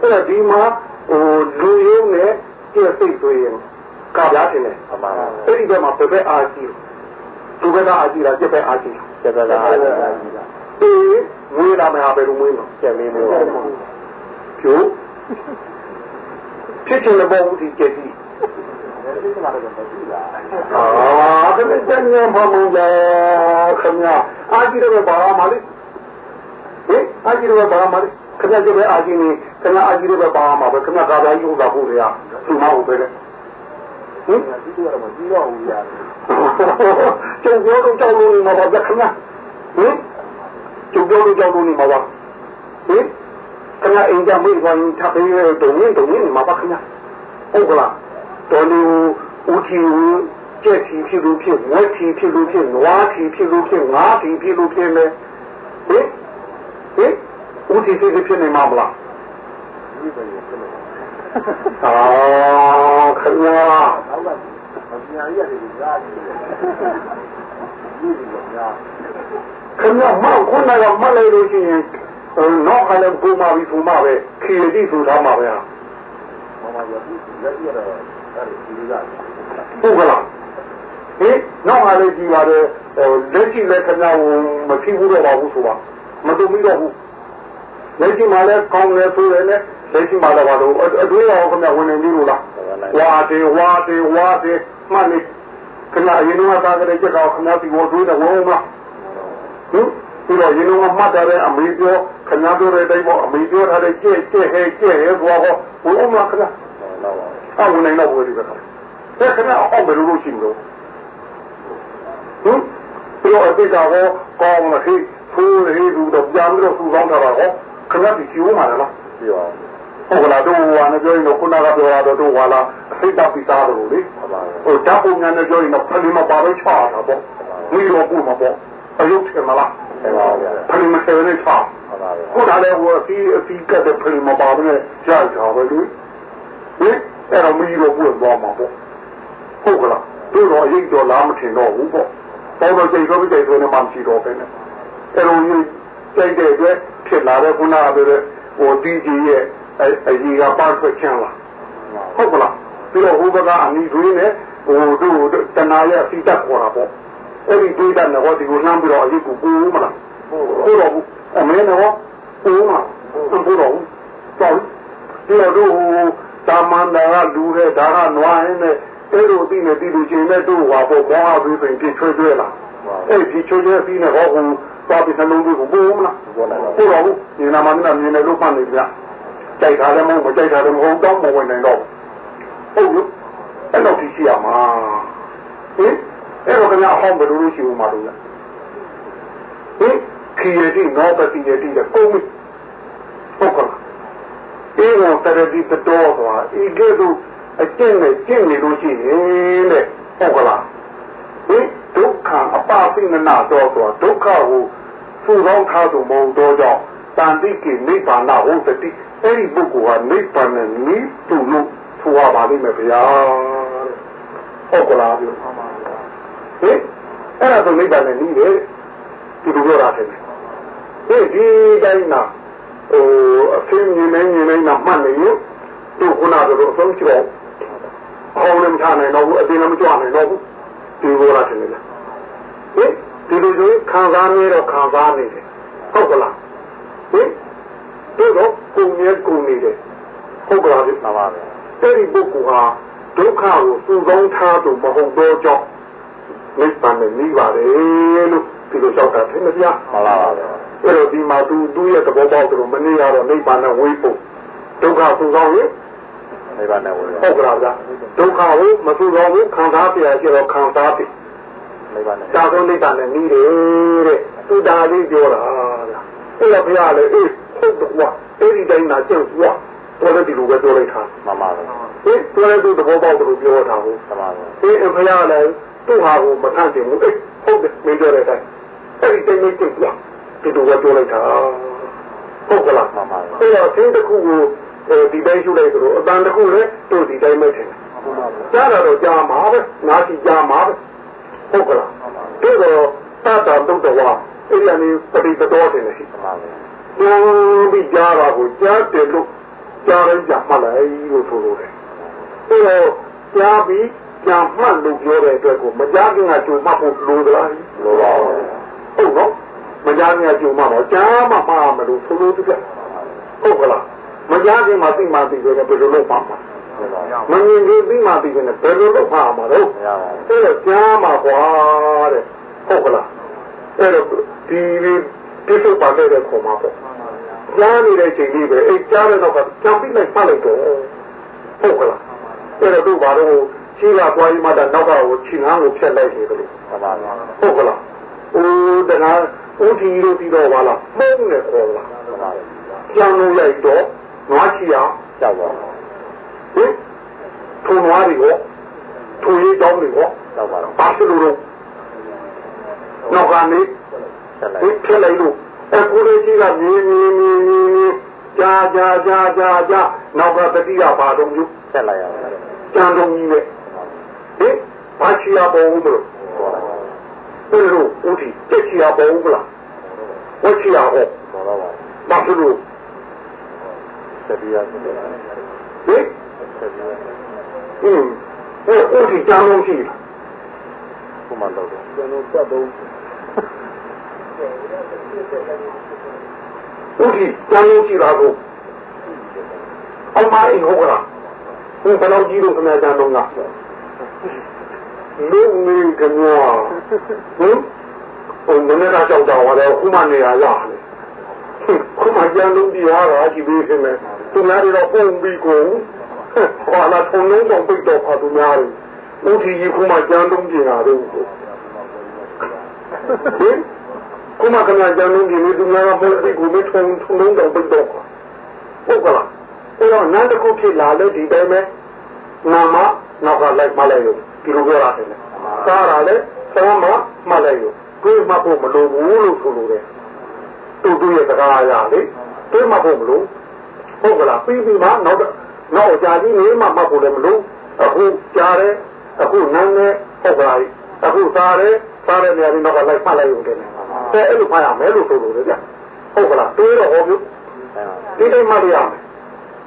အဲ့ဒါဒီမှာဟိုလူရုံးနဲ့ကျက်စိတ်ဆိုရင်ကပြားတင်တယ်မှန်ပါဗျာအဲ့ဒီဘက်မှာဘယ်ဘက်အားကြီးသူဘက်ကအားကြီးလားကျက်ဘက်အားကြီးလားဆက်ဆက်အားရတာ အေးမွေးလာမယ်ဟာဘယ်လိုမွေးနော်ချက်လေးမျိုးကျိုးဖြစ်ချင်တဲ့ဘောဦးဒီကျက်ကြီးအာဒါနဲ့တန်ရမမလာခင်ဗျာအာကြီးတော့ဘာမှမလေးဟင်အာကြီးတော့ဘာမှမလေးခင်ဗျာကျပဲအာကြီးနေခင်ဗျာအာကြီးတော့ဘာမှမပဲခင်ဗျာကာပြားကြီးဥစ္စာဖို့တွေကသူ့မဟုတ်ပဲလေဟင်ဒီကတော့မပြီးတော့ဘူးဗျာကျုပ်ပြောတော့ကြောက်လို့နေမှာပါဗျခင်ဗျာဟင် ကျုပ်ပြောလို့ကြောက်လို့နေမှာပါဟင်ခင်ဗျာအိမ်ကြမိသွားရင်ထပ်ပြီးတုံရင်းတုံရင်းနေမှာပါခင်ဗျာဟုတ်ကလားတော်လူဦးချီဦးကျက်ချီဖြစ်လို့ဖြစ်ဝက်ချီဖြစ်လို့ဖြစ်နွားချီဖြစ်လို့ဖြစ်ငါးချီဖြစ်လို့ဖြစ်မယ်ဟင်ဟင်ဦးချီဖြစ်ဖြစ်နေမှာမလားဒီပဲဖြစ်နေအာခင်ဗျာနောက်ကမပြန်ရတဲ့ကြားကြီးဒီလိုများ ခင်ဗျာမောက်ခုနကမလိုက်လို့ရှိရင်ဟိုနောက်ကလည်းပူမာပြီးပူမာပဲခီရတိဆိုထားမှာပဲဟာမမရဘူးလက်ရတော့အဲ့ဒီဒီကဟုတ်ကလားဟင်နောက်ကလည်းကြည်ပါတယ်ဟိုလက်ရှိလည်းခင်ဗျာဟိုမဖြစ်ဘူးတော့ပါဘူးဆိုပါမတုံပြီးတော့ဘူးလက်ရှိမှာလည်းကောင်းတယ်ဆိုတယ်လည်းလက်ရှိမှာတော့ဘာလို့အတွင်းရောခင်ဗျဝင်နေပြီလို့လားဝါတယ်ဝါတယ်ဝါတယ်မှန်နေခင်ဗျအရင်ကသားကြတဲ့ချက်တော့ခင်ဗျဒီဝတွေးတယ်ဝုန်းမလား ဟင်ပြီးတော့ရင်တော့မှတ်တယ်အမေပြောခင်ဗျပြောတဲ့တိုင်းပေါ့အမေပြောထားတဲ့ကြဲ့ကြဲ့ဟဲကြဲ့ဟဲသွားတော့ဝုန်းမလားခင်ဗျအဝင်နေတော့ဝယ်ဒီပဲခင်ဗျခင်ဗျအောက်ဘယ်လိုလုပ်ရှိမလို့ဟင်ပြီးတော့အတိတ်ကတော့ကောင်းမဟိဖိုးလေသူတော့ပြန်ပြီးတော့သူ့ကောင်းတာတော့ခင်ဗျဒီကျိုးမှာလားပြောဟုတ်လားတို့ဟိုကနေပြောရင်တော့ခုနကပြောတာတော့တို့ဟာလားအစိတ်တပ်ပြီးသားလို့လေဟိုဓာတ်ပုံများနဲ့ပြောရင်တော့ဖလီမပါတော့ချတာပေါ့ဒီလိုပို့မှာပေါ့ အယုတ်ထင်မလားမှန်ပါဗျာဖလီမဆယ်နဲ့ချာခုနလည်းဟိုအစီအစီကတဲ့ဖလီမပါဘဲကြာကြာပဲလေဟင်အဲ့တော့မီးတော့ပို့သွားမှာပေါ့ဟုတ်ကလားတို့တော့အရေးတော်လားမထင်တော့ဘူးပေါ့တော့တော့ကြိတ်တော့ကြိတ်ဆိုနေမှမရှိတော့ပဲနဲ့အဲ့တော့ကြိတ်တဲ့အတွက်ဖြစ်လာတဲ့ခုနကပြောတဲ့ဟိုတီဂျီရဲ့အကြီးကပါထွက်ချင်လာဟုတ်ကလားပြီးတော့ဟိုဘက်ကအနီတွင်းနဲ့ဟိုတို့တနာရဲ့အစီတက်ခေါ်တာပေါ့ အဲ့ဒီတွေးတဲ့တော့ဒီကိုနှမ်းပြီးတော့အရေးကိုပူမလားဟုတ်တော့ဘူးအမေနော်ပူမှာပူတော့တော်ပြီးတော့တို့ဟိုတာမန်တာကလူတဲ့ဒါကနွားရင်းနဲ့အဲ့လိုသိနေသိလို့ချင်းနဲ့တို့ဟာပေါ့ဘောင်းအပြီးပြင်ချွေးချွေးလာအဲ့ဒီချွေးချွေးပြီးနေဟောဟိုသွားပြီးနှလုံးသွင်းကိုပူမလားပူတော့ဘူးဒီနာမနဲ့မြင်နေလို့မှတ်နေကြကြိုက်တာလည်းမဟုတ်မကြိုက်တာလည်းမဟုတ်တော့မဝင်နိုင်တော့ဟုတ်လို့အဲ့တော့ဒီရှိရမှာဟင် အဲ့တော့ခင်ဗျာအဟောင်းဘယ်လိုလုပ်ရှိဦးမှာလို့လဲဟင်ခီရတိနောပတိယတိတဲ့ကိုမဟုတ်ကလားအေဝံတရတိတတော်သွားဤကဲ့သို့အကျင့်နဲ့ကျင့်နေလို့ရှိရင်တဲ့ဟုတ်ကလားဟင်ဒုက္ခအပပိနနာတော်သွားဒုက္ခကိုစူကောင်းထားသူမဟုတ်တော့ကြောင့်တန်တိကိနိဗ္ဗာန်ဟောတတိအဲ့ဒီပုဂ္ဂိုလ်ဟာနိဗ္ဗာန်နဲ့နီးတူလို့ဆိုရပါလိမ့်မယ်ဗျာဟုတ်ကလားပြော ဟင်အဲ့ဒါဆိုနိဗ္ဗာန်နဲ့နီးတယ်ဒီလိုပြောတာတယ်ဟဲ့ဒီတိုင်းနာဟိုအဖင်းမြင်နေမြင်နေတာမှတ်နေရင်သူခုနကတော့အဆုံးချတော့အောင်လည်းမထားနိုင်တော့ဘူးအတင်းလည်းမကြွနိုင်တော့ဘူးဒီလိုလားတယ်လေဟင်ဒီလိုဆိုခံစားနေတော့ခံစားနေတယ်ဟုတ်ကလားဟင်တို့တော့ကိုမြဲကိုနေတယ်ဟုတ်ကလားဒီမှာပါပဲအဲ့ဒီပုဂ္ဂိုလ်ဟာဒုက္ခကိုစုဆောင်းထားသူမဟုတ်တော့ကြောင့် နိဗ္ဗာန်နဲ့ပြီးပါတယ်လို့ဒီလိုလျှောက်တာထင်မပြမှန်ပါပါပဲအဲ့တော့ဒီမှာသူသူ့ရဲ့သဘောပေါက်သူမနေရတော့နိဗ္ဗာန်နဲ့ဝေးဖို့ဒုက္ခစုဆောင်းရင်နိဗ္ဗာန်နဲ့ဝေးဟုတ်ကလားဗျာဒုက္ခကိုမစုဆောင်းဘူးခံစားပြရရှိတော့ခံစားပြီနိဗ္ဗာန်နဲ့သာသောနိဗ္ဗာန်နဲ့ပြီးတယ်တဲ့သူဒါလေးပြောတာဗျာအဲ့တော့ဘုရားလည်းအေးဟုတ်တော့ကွာအဲ့ဒီတိုင်းသာကျင့်ကွာတော်လည်းဒီလိုပဲပြောလိုက်တာမှန်ပါပဲအေးတော်လည်းသူသဘောပေါက်တယ်ပြောတာဟုတ်မှန်ပါပဲအေးဘုရားလည်း သူ့ဟာကိုမထန့်တင်ဘူးအေးဟုတ်တယ်မင်းပြောတဲ့အတိုင်းအဲ့ဒီတိုင်းလေးကျင့်ကွာဒီလိုပဲပြောလိုက်တာဟုတ်ကလားမှန်ပါပဲအဲ့တော့သင်တစ်ခုကိုဒီတိုင်းရှုလိုက်သလိုအတန်တစ်ခုလည်းတို့ဒီတိုင်းပဲထင်တယ်ကြားတော့ကြားမှာပဲနားစီကြားမှာပဲဟုတ်ကလားတို့တော့သတ္တတုတ်တော်အဲ့ဒီအနေပရိသတော်တယ်ရှိပါပဲ။ကျင်းပြီးကြားတာကိုကြားတယ်လို့ကြားရင်ကြားမှလိုက်လို့ဆိုလိုတယ်။အဲတော့ကြားပြီး ကြားမှလို့ပြောတဲ့အတွက်ကိုမကြားခင်ကကြုံမှဖို့လိုသလား။လိုပါဘူး။ဟုတ်နော်။မကြားခင်ကကြုံမှတော့ကြားမှမှာမလို့ဆိုလိုတဲ့ဟုတ်ကလား။မကြားခင်မှာသိမှသိတယ်ဘယ်လိုလုပ်ပါမှာ။မမြင်သေးပြီးမှသိတယ်ဘယ်လိုလုပ်ပါမှာတော့။အဲတော့ကြားမှာကွာတဲ့။ဟုတ်ကလား။အဲတော့ဒီပြစ်ပါတဲ့ခေါ်မှာပေါ့ကြားနေတဲ့ချိန်လေးပဲအဲကြားတဲ့တော့ကြံပြီးလိုက်ဖတ်လိုက်တော့ဟုတ်ကလားအဲ့တော့တို့ဘာလို့ ရှိလာပွားကြီးမှတော့နောက်ကကိုခြေငန်းကိုဖြတ်လိုက်နေတယ်လို့ဟုတ်ပါဘူးဟုတ်ကလားဦးတနာဦးတီလို့ပြီးတော့ပါလားမှုံးနေခေါ်လားဟုတ်ပါဘူးကြံလို့လိုက်တော့ငါးချီအောင်ကြောက်ပါဟင်ထုံနွားတွေရောထုံရေးတောင်းတွေရောကြောက်ပါတော့ဘာဖြစ်လို့လဲနောက်ကနေဖြစ်လိုက်လို့အခုလေးကြီးကမြင်းမြင်းမြင်းမြင်းမြင်းကြာကြာကြာကြာကြာနောက်ကတတိယဘာတော့မျိုးဆက်လိုက်ရတယ်ကြံတော်ကြီးနဲ့ ဟင်ဘာချီရပေါ်ဦးမလို့ဘယ်လိုဦးတီတက်ချီရပေါ်ဦးမလားဝချီရဟောဘာဖြစ်လို့တတိယဟင်ဟင်ဦးတီကြံတော်ရှိလားဘုမတော်တယ်ကျွန်တော်တတ်တော့ဥဒိတန်လို့ရှိတာကိုဟအမအိဟုတ်ကလားဘယ်လောက်ကြီးလို့ခမကြမ်းတော့က လူမင်းကမောဟင်ဘုံမနေ့ကကြောက်တော့ရတယ်ခုမှနေရရတယ်ခုမှကြမ်းလုံးပြရတာကြည့်ပြီးခင်ဗျသူများတွေတော့ပုံပြီးကိုဟောလာထုံလုံးတော့ပိတ်တော့ပါသူများတွေဥတီကြီးခုမှကြမ်းလုံးပြင်တာတော့ဟင်ခုမှခဏကြမ်းလုံးပြင်နေသူများကပုံပြီးကိုမထုံထုံလုံးတော့ပိတ်တော့ဟုတ်ကလားအဲ့တော့နန်းတစ်ခုဖြစ်လာလို့ဒီတိုင်းပဲ နာမနောက်ကလိုက်မလိုက်လို့ဒီလိုပြောရတယ်စားတာလေစားမမလိုက်လို့တွေးမှဖို့မလိုဘူးလို့ဆိုလိုတယ်တူတူရဲ့စကားအရာလေတွေးမှဖို့မလိုဟုတ်ကလားပြီးပြီးမှနောက်နောက်ကြာကြီးနေမှမှတ်ဖို့လည်းမလိုအခုကြားတယ်အခုနန်းနေဟုတ်ကလားအခုစားတယ်စားတဲ့နေရာကြီးနောက်ကလိုက်မှတ်လိုက်ရုံတည်းအဲအဲ့လိုမှတ်ရမယ်လို့ဆိုလိုတယ်ဗျဟုတ်ကလားတွေးတော့ဟောပြုဒီတိုင်းမှတ်ရမယ်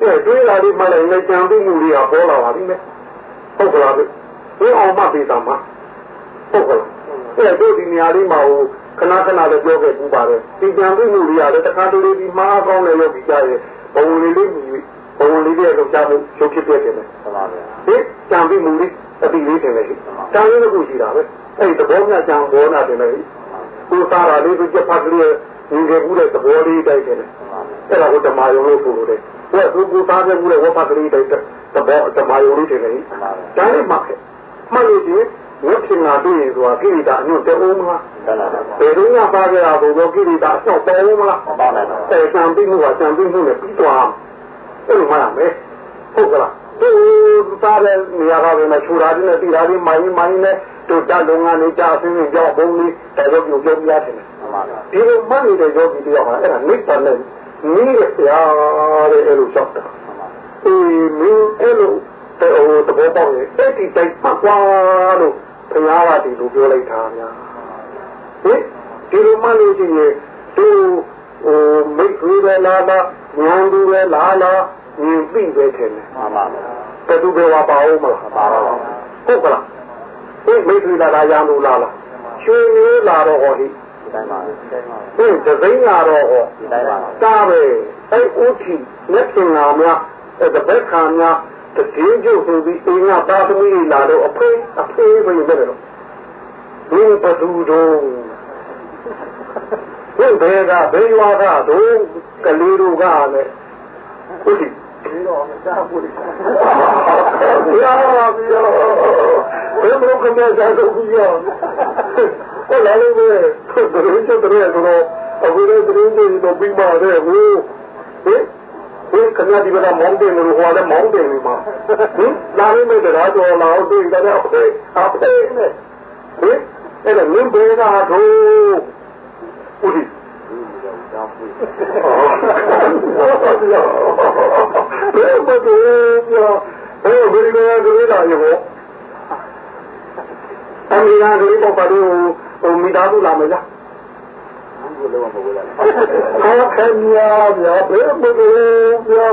အဲတွေးတာလေးမှလည်းလည်းကြံပြီးမှုလေးကပေါ်လာပါလိမ့်မယ်ဟုတ်ကလားဒီအောင်မှပေးတာမှာဟုတ်ကလားအဲတို့ဒီနေရာလေးမှာဟိုခဏခဏလည်းပြောခဲ့ပူပါတယ်ဒီကြံပြီးမှုလေးကလည်းတခါတလေဒီမှားကောင်းတယ်လို့ဒီကြရဲ့ဘဝလေးလေးမြည်ဘဝလေးလေးလောက်ကြမှုရုပ်ဖြစ်ပြတယ်ဟုတ်ပါဗျာဒီကြံပြီးမှုလေးအတိလေးတင်လေကြံရင်းတစ်ခုရှိတာပဲအဲ့ဒီသဘောမျှကြံဘောနာတင်လေကိုစားတာလေးကိုကြက်ဖတ်ကလေးညီခဲ့မှုတဲ့သဘောလေးတိုက်တယ်အဲ့ဒါကိုဓမ္မယုံလို့ဆိုလို့တယ် ဟိုကသူကိုသားခဲ့မှုတဲ့ဝတ်ဖတ်ကလေးတိုက်တဲ့သဘောဓမ္မယုံလေးတင်လေဒါလေးမှခဲ့မှလို့ဒီဝတ်ချင်တာတွေ့ရင်ဆိုတာကိရိတာအညွတ်တဲဦးမလားဘယ်တော့မှပါကြတာဘုရားကိရိတာအဆောက်တဲဦးမလားပါပါအဲစံပြီးမှုကစံပြီးမှုနဲ့ပြီးသွားအဲ့လိုမှရမယ်ဟုတ်ကလားသူသားတဲ့နေရာကပဲမချူတာဒီနဲ့တိတာဒီမိုင်းမိုင်းနဲ့တို့ကြလုံငန်းနေကြအင်းင်းကြောက်ဘုံလေးတော်တော်ပြုတ်ပြုတ်ပြရတယ်ဒီလိုမှနေတဲ့ယောဂီတယောက်ဟာအဲ့ဒါမိတ်တယ်နဲ့န ည်းရရတဲ့အဲ့လိုလျှောက်တာအေးမင်းအဲ့လိုတဲ့ဟိုသဘောပေါက်ရင်အဲ့ဒီတိုင်းပတ်သွားလို့ဘုရားကဒီလိုပြောလိုက်တာများဟင်ဒီလိုမှလို့ရှိရင်သူဟိုမိတ်ဆွေပဲလားလားဉာဏ်သူပဲလားလားဉာဏ်သိပဲထင်တယ်မှန်ပါပါဘယ်သူပဲဝါပါအောင်မလားပါပါဟုတ်ကလားဟင်မိတ်ဆွေလာတာရံလို့လားလားရွှေမျိုးလာတော့ဟောဒီ တိုင်းပါဟင်သစိမ်းလာတော့ဟောဒီတိုင်းပါတာပဲအဲ့ဥတီလက်ရှင်လာများအဲ့တပည့်ခံများတည်င်းကျုပ်ဆိုပြီးအိမ်ကသားသမီးလာတော့အဖေအဖေပဲပြောတယ်တော့ဒီဘသူတို့ဘယ်ဘယ်ကဘယ်ရွာကတို့ကလေးတို့ကလည်းဟုတ်ပြီဒီတော့မစားဘူးလေ။ရာပါဗျာ။ဘယ်လိုကမဲ့စားတော့ဘူးရော။ ဟောလာလို့ပဲ။ဘယ်လိုချက်တည်းကတော့အခုလည်းတရင်တွေတော့ပြီးပါတယ်ဟို။ဟင်ဒီခဏဒီကမောင်းတယ်လို့ဟောလည်းမောင်းတယ်မှာဟင်လာရမယ့်တရားတော်လာအောင်တွေ့ကြတယ်အဖေအဖေနဲ့ဟင်အဲ့ဒါမင်းဘေးကတော့ဦးဒီဘယ်မှာတော့ပြောဘယ်ဘယ်လိုလဲကြလာရောအမေကလေးပေါ့ပါတော့ ဟိုမိသားစုလာမယ်လားကိုလုံးဝမဟုတ်ဘူးလား။အခမ်းညာဗျာဘယ်မှာလို့ဗျာ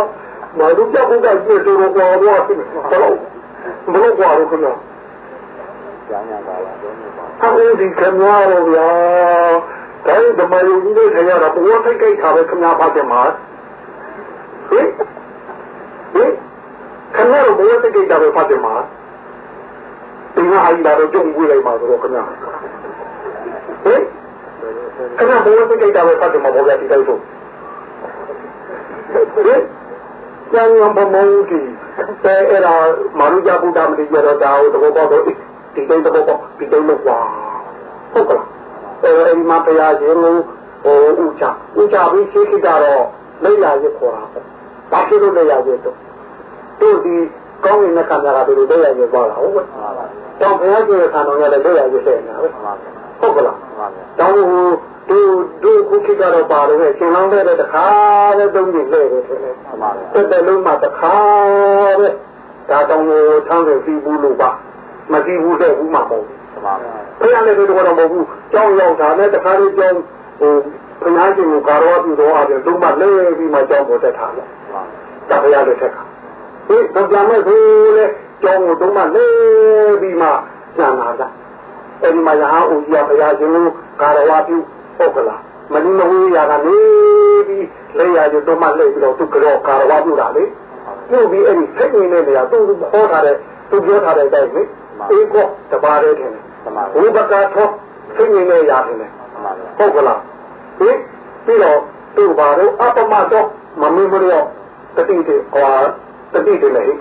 မလူကြဘူးကကြည့်တော့ဘောဘောဖြစ်နေ။ဘလို့ဘလို့ကွာလို့ခဏ။ကျန်ရပါလားတော့ပါ။အခုဒီခမ်းညာတော့ဗျာဒါဓမ္မယုံကြီးတွေခရတာဘောထိတ်ကြိတ်ထားပဲခဏပါကြမှာ။ဟင်ဟင်ခဏတော့ဘောထိတ်ကြိတ်ထားပဲဖတ်ကြမှာ။ဒီငါအိုင်လာတော့ကြုံကြည့်လိုက်ပါတော့ခဏ။ ဟင်ခဏဘဝစိတ်ကြိုက်တာပဲဖတ်တယ်မဟုတ်လားဒီတိုင်းဆိုကျန်ရံဘမောကြီးតែအဲ့ဒါမာရုကြဘုဒ္ဓမတိရတော့ဒါကိုသဘောပေါက်တော့ဒီတိုင်းသဘောပေါက်ဒီတိုင်းလို့ကွာဟုတ်ကလားအဲ့ဒီမှာတရားရှင်ကိုဟိုဥချဥချပြီးရှိခိတာတော့လက်ရရခေါ်တာပေါ့ဘာဖြစ်လို့လက်ရရတော့တို့ဒီကောင်းကင်နဲ့ခံရတာတို့လက်ရရသွားတာဟုတ်ကဲ့တော့ဘုရားရှင်ရဲ့ခံတော်ရတဲ့လက်ရရဆက်နေတာပဲဟုတ်ကလား တောင်းဟိုတို့တို့ခုခေတ်ကတော့ပါတယ်ပဲရှင်လောင်းတဲ့တခါပဲသုံးကြည့်လေတယ်ထင်တယ်မှန်ပါဗျာတက်တယ်လုံးမှတခါပဲဒါတောင်းကိုထမ်းတယ်ပြီးဘူးလို့ပါမပြီးဘူးတဲ့ဘူးမှမဟုတ်ဘူးမှန်ပါဗျာဘုရားလည်းတို့ကတော့မဟုတ်ဘူးကြောင်းရောက်တာနဲ့တခါလေးကြောင်းဟိုဘုရားရှင်ကိုကာရောပြုတော်အပြင်သုံးမှလဲပြီးမှကြောင်းကိုတက်ထားတယ်မှန်ပါဘုရားလည်းထက်ကဒီတော့ကြမဲ့ဘူးလေကြောင်းကိုသုံးမှလဲပြီးမှကျန်လာတာ အဲ့ဒီမှာရဟန်းဦးကြီးကဘုရားရှင်ကိုကာရဝပြုဟုတ်ကလားမနည်းမဝေးရာကနေပြီးလက်ရကျတော့မှလက်ပြီးတော့သူကတော့ကာရဝပြုတာလေပြုတ်ပြီးအဲ့ဒီဖိတ်နေတဲ့နေရာသူခေါ်ထားတဲ့သူပြောထားတဲ့အတိုင်းလေအေးကောတပါးတည်းထင်တယ်ဝိပကာထောဖိတ်နေတဲ့ရာထင်တယ်ဟုတ်ကလားဟင်ပြီးတော့သူ့ဘာလို့အပမတော့မမင်းမလို့တတိတေဟောတတိတေလေဟင်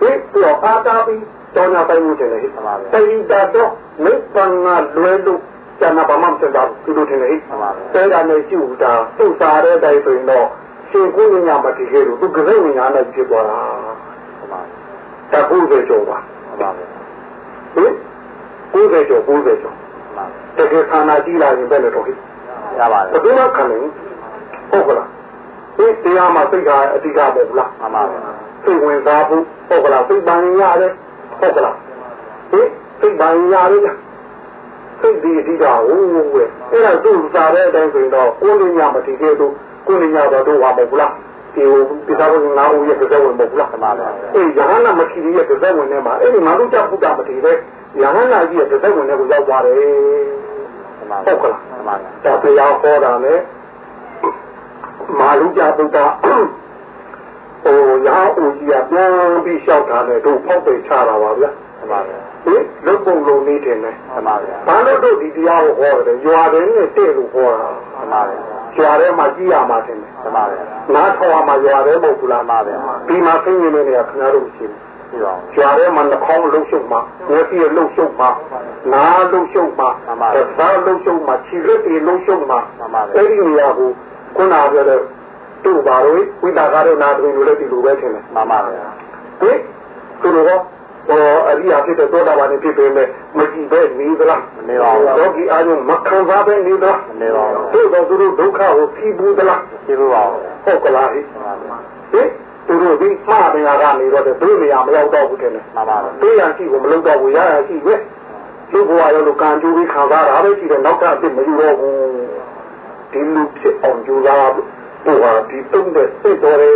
ပြီးတော့အာတာပြီး တောညာပိုင်မှုတယ်လေတိတာတော့မိပ္ပံကလွယ်လို့ကျန်တာဘာမှမဖြစ်တော့သူတို့ထင်လေတဲတာနဲ့ကျူတာသူ့စားတဲ့အတိုင်းဆိုရင်တော့ရှင်ကိုညာမတည်ခဲ့လို့သူကလေးညာနဲ့ဖြစ်သွားတာတခုပဲကြောပါဟင်90ကျော်90ကျော်တကယ်ခန္ဓာကြည့်လာရင်ပဲလေတော့ဟိရပါတယ်ဘယ်သူမှခံနိုင်ဟုတ်ကလားဒီတရားမှာစိတ်ကအဓိကမဟုတ်လားမှန်ပါဗျာစိတ်ဝင်စားဖို့ဟုတ်ကလားစိတ်ပန်ရတယ် ဟုတ်ကလားဟင်စိတ်ပန်ရတယ်စိတ်ဒီအဓိကဟိုးဝဲအဲ့ဒါသူ့စားတဲ့အတိုင်းဆိုရင်တော့ကိုယ်ညမတည်ခဲ့တော့ကိုယ်ညတော့တော့ဟာမဟုတ်လားဒီဟိုပိသာဘုံငါးဦးရဲ့ကြက်ဝင်မဟုတ်လားမှန်ပါဗျာအေးယဟနာမခီရဲ့ကြက်ဝင်ထဲမှာအဲ့ဒီငါတို့ကြောင့်ဘုရားမတည်ပဲယဟနာကြီးရဲ့ကြက်ဝင်ထဲကိုရောက်သွားတယ်ဟုတ်ကလားမှန်ပါဗျာဒါတရားဟောတာနဲ့မာလူကြဘုရား ဟိုရာဦးကြီးကပြန်ပြီးလျှောက်တာနဲ့တို့ဖောက်ပိတ်ချတာပါဗျာမှန်ပါဗျာဟင်လုတ်ပုံလုံးနေတယ်နဲ့မှန်ပါဗျာဘာလို့တို့ဒီတရားကိုဟောတယ်ရွာတယ်နဲ့တဲ့လို့ဟောတာမှန်ပါဗျာရွာထဲမှာကြည့်ရမှာတယ်မှန်ပါဗျာနားထောင်မှာရွာထဲမဟုတ်ဘူးလားမှန်ပါဗျာဒီမှာသိနေနေရခင်ဗျားတို့ရှိတယ်ပြီးတော့ကျွာထဲမှာနှာခေါင်းလှုပ်ရှုပ်မှာမျက်စိလှုပ်ရှုပ်မှာနားလှုပ်ရှုပ်မှာသာလှုပ်ရှုပ်မှာခြေလက်တွေလှုပ်ရှုပ်မှာအဲ့ဒီနေရာကိုခုနပြောတဲ့ တို့ပါလို့ဝိတာကားတို့နာတွေလိုလည်းဒီလိုပဲထင်တယ်မှန်ပါဗျာဟင်သူတို့ကဟောအရိယာဖြစ်တဲ့သောတာပန်ဖြစ်ပေမဲ့မကြည့်ပဲနေသလားမနေပါဘူးယောဂီအားလုံးမခံစားပဲနေသလားမနေပါဘူးတို့တော့သူတို့ဒုက္ခကိုဖြီးဘူးသလားဖြီးဘူးပါဘူးဟုတ်ကလားဟင်သူတို့ဒီမှားနေတာကနေတော့သူနေရာမရောက်တော့ဘူးတဲ့မှန်ပါပါတေးရရှိကိုမလုပ်တော့ဘူးရရရှိပဲလူဘဝရောလို့ကံကြိုးပြီးခံစားတာပဲရှိတယ်နောက်ထပ်အစ်မယူတော့ဘူးဒီလူဖြစ်အောင်ကြိုးစားဖို့ ဟာဒီတုံးတဲ့စိတ်တော်ရဲ့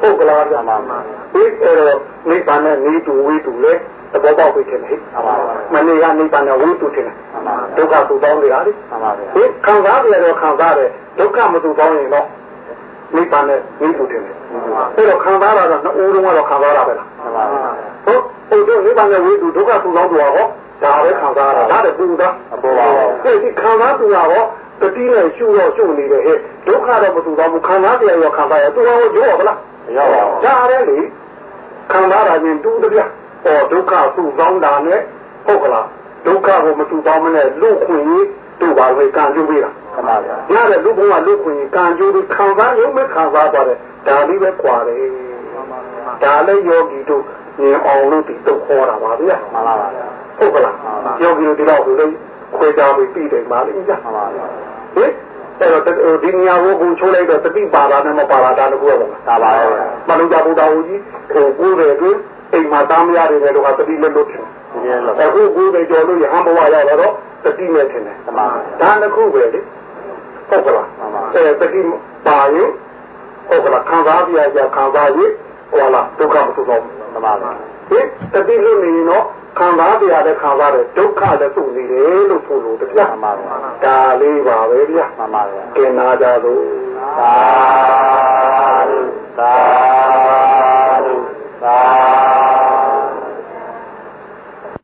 ဟုတ်ကလားဗျာမမဒီအဲ့တော့နိဗ္ဗာန်နဲ့နေတူဝေးတူလေသဘောပေါက်ပြီခင်ဗျမနေ့ကနိဗ္ဗာန်နဲ့ဝေးတူခင်ဒုက္ခသူပေါင်းနေတာလေဒီခံစားကြရတော့ခံစားတယ်ဒုက္ခမသူပေါင်းရင်တော့နိဗ္ဗာန်နဲ့ဝေးတူတယ်အဲ့တော့ခံစားရတာနှစ်ဦးလုံးကတော့ခံစားရပဲလားဟုတ်ဟုတ်တယ်နိဗ္ဗာန်နဲ့ဝေးတူဒုက္ခသူပေါင်းတော့ဟောဒါပဲခံစားရတာဒါတည်းပူတာအပေါ်ပါဘူးဒီခံစားသူရဟော တတိနဲ့ရှုတော့ရှုနေတယ်ဟဲ့ဒုက္ခတော့မသူတော့ဘူးခံစားတရားရောခံစားရသူရောရောဗလားရောပါဘူးဒါလည်းလေခံစားရခြင်းတူတပြဟောဒုက္ခသူပေါင်းတာနဲ့ဟုတ်ကလားဒုက္ခကိုမသူပေါင်းမနဲ့လူခွင့်ကြီးတို့ပါပဲကံကျိုးပေးတာမှန်ပါဗျာညတဲ့လူဘုံကလူခွင့်ကြီးကံကျိုးပြီးခံစားရုံပဲခံစားသွားတယ်ဒါလေးပဲခွာတယ်ဒါလည်းယောဂီတို့မြင်အောင်လို့ဒီတော့ခေါ်တာပါဗျာမှန်ပါဗျာဟုတ်ကလားယောဂီတို့ဒီတော့လေခွေကြပြီးပြီးတယ်ပါလိမ့်ဗျာမှန်ပါဗျာ ဟင်အဲ့တော့ဒီနေရာကိုကိုချိုးလိုက်တော့တတိပါတာနဲ့မပါတာတကူရပါဒါပါပဲမလူကြဘုရားဦးကြီးဟိုကိုယ်တွေအတွင်းအိမ်မှာသားမရတယ်လေတော့တတိလက်လို့ထင်အခုကိုယ်တွေကြော်လို့ရဟန်းဘဝရောက်လာတော့တတိနဲ့ထင်တယ်မှန်ပါဒါတစ်ခုပဲလေဟုတ်ကလားအဲတတိပါရင်ဟုတ်ကလားခံစားပြရကြခံစားရဟောလားဒုက္ခမသုတော့မှန်ပါဒီတတိလို့နေရင်တော့ ခံစားပြရတဲ့ခံစားတဲ့ဒုက္ခလည်းသူ့နေတယ်လို့ဆိုလို့တရားမှာပါဒါလေးပါပဲဗျာမှန်ပါဗျာကျင်နာကြလို့သာဓုသာဓုသာ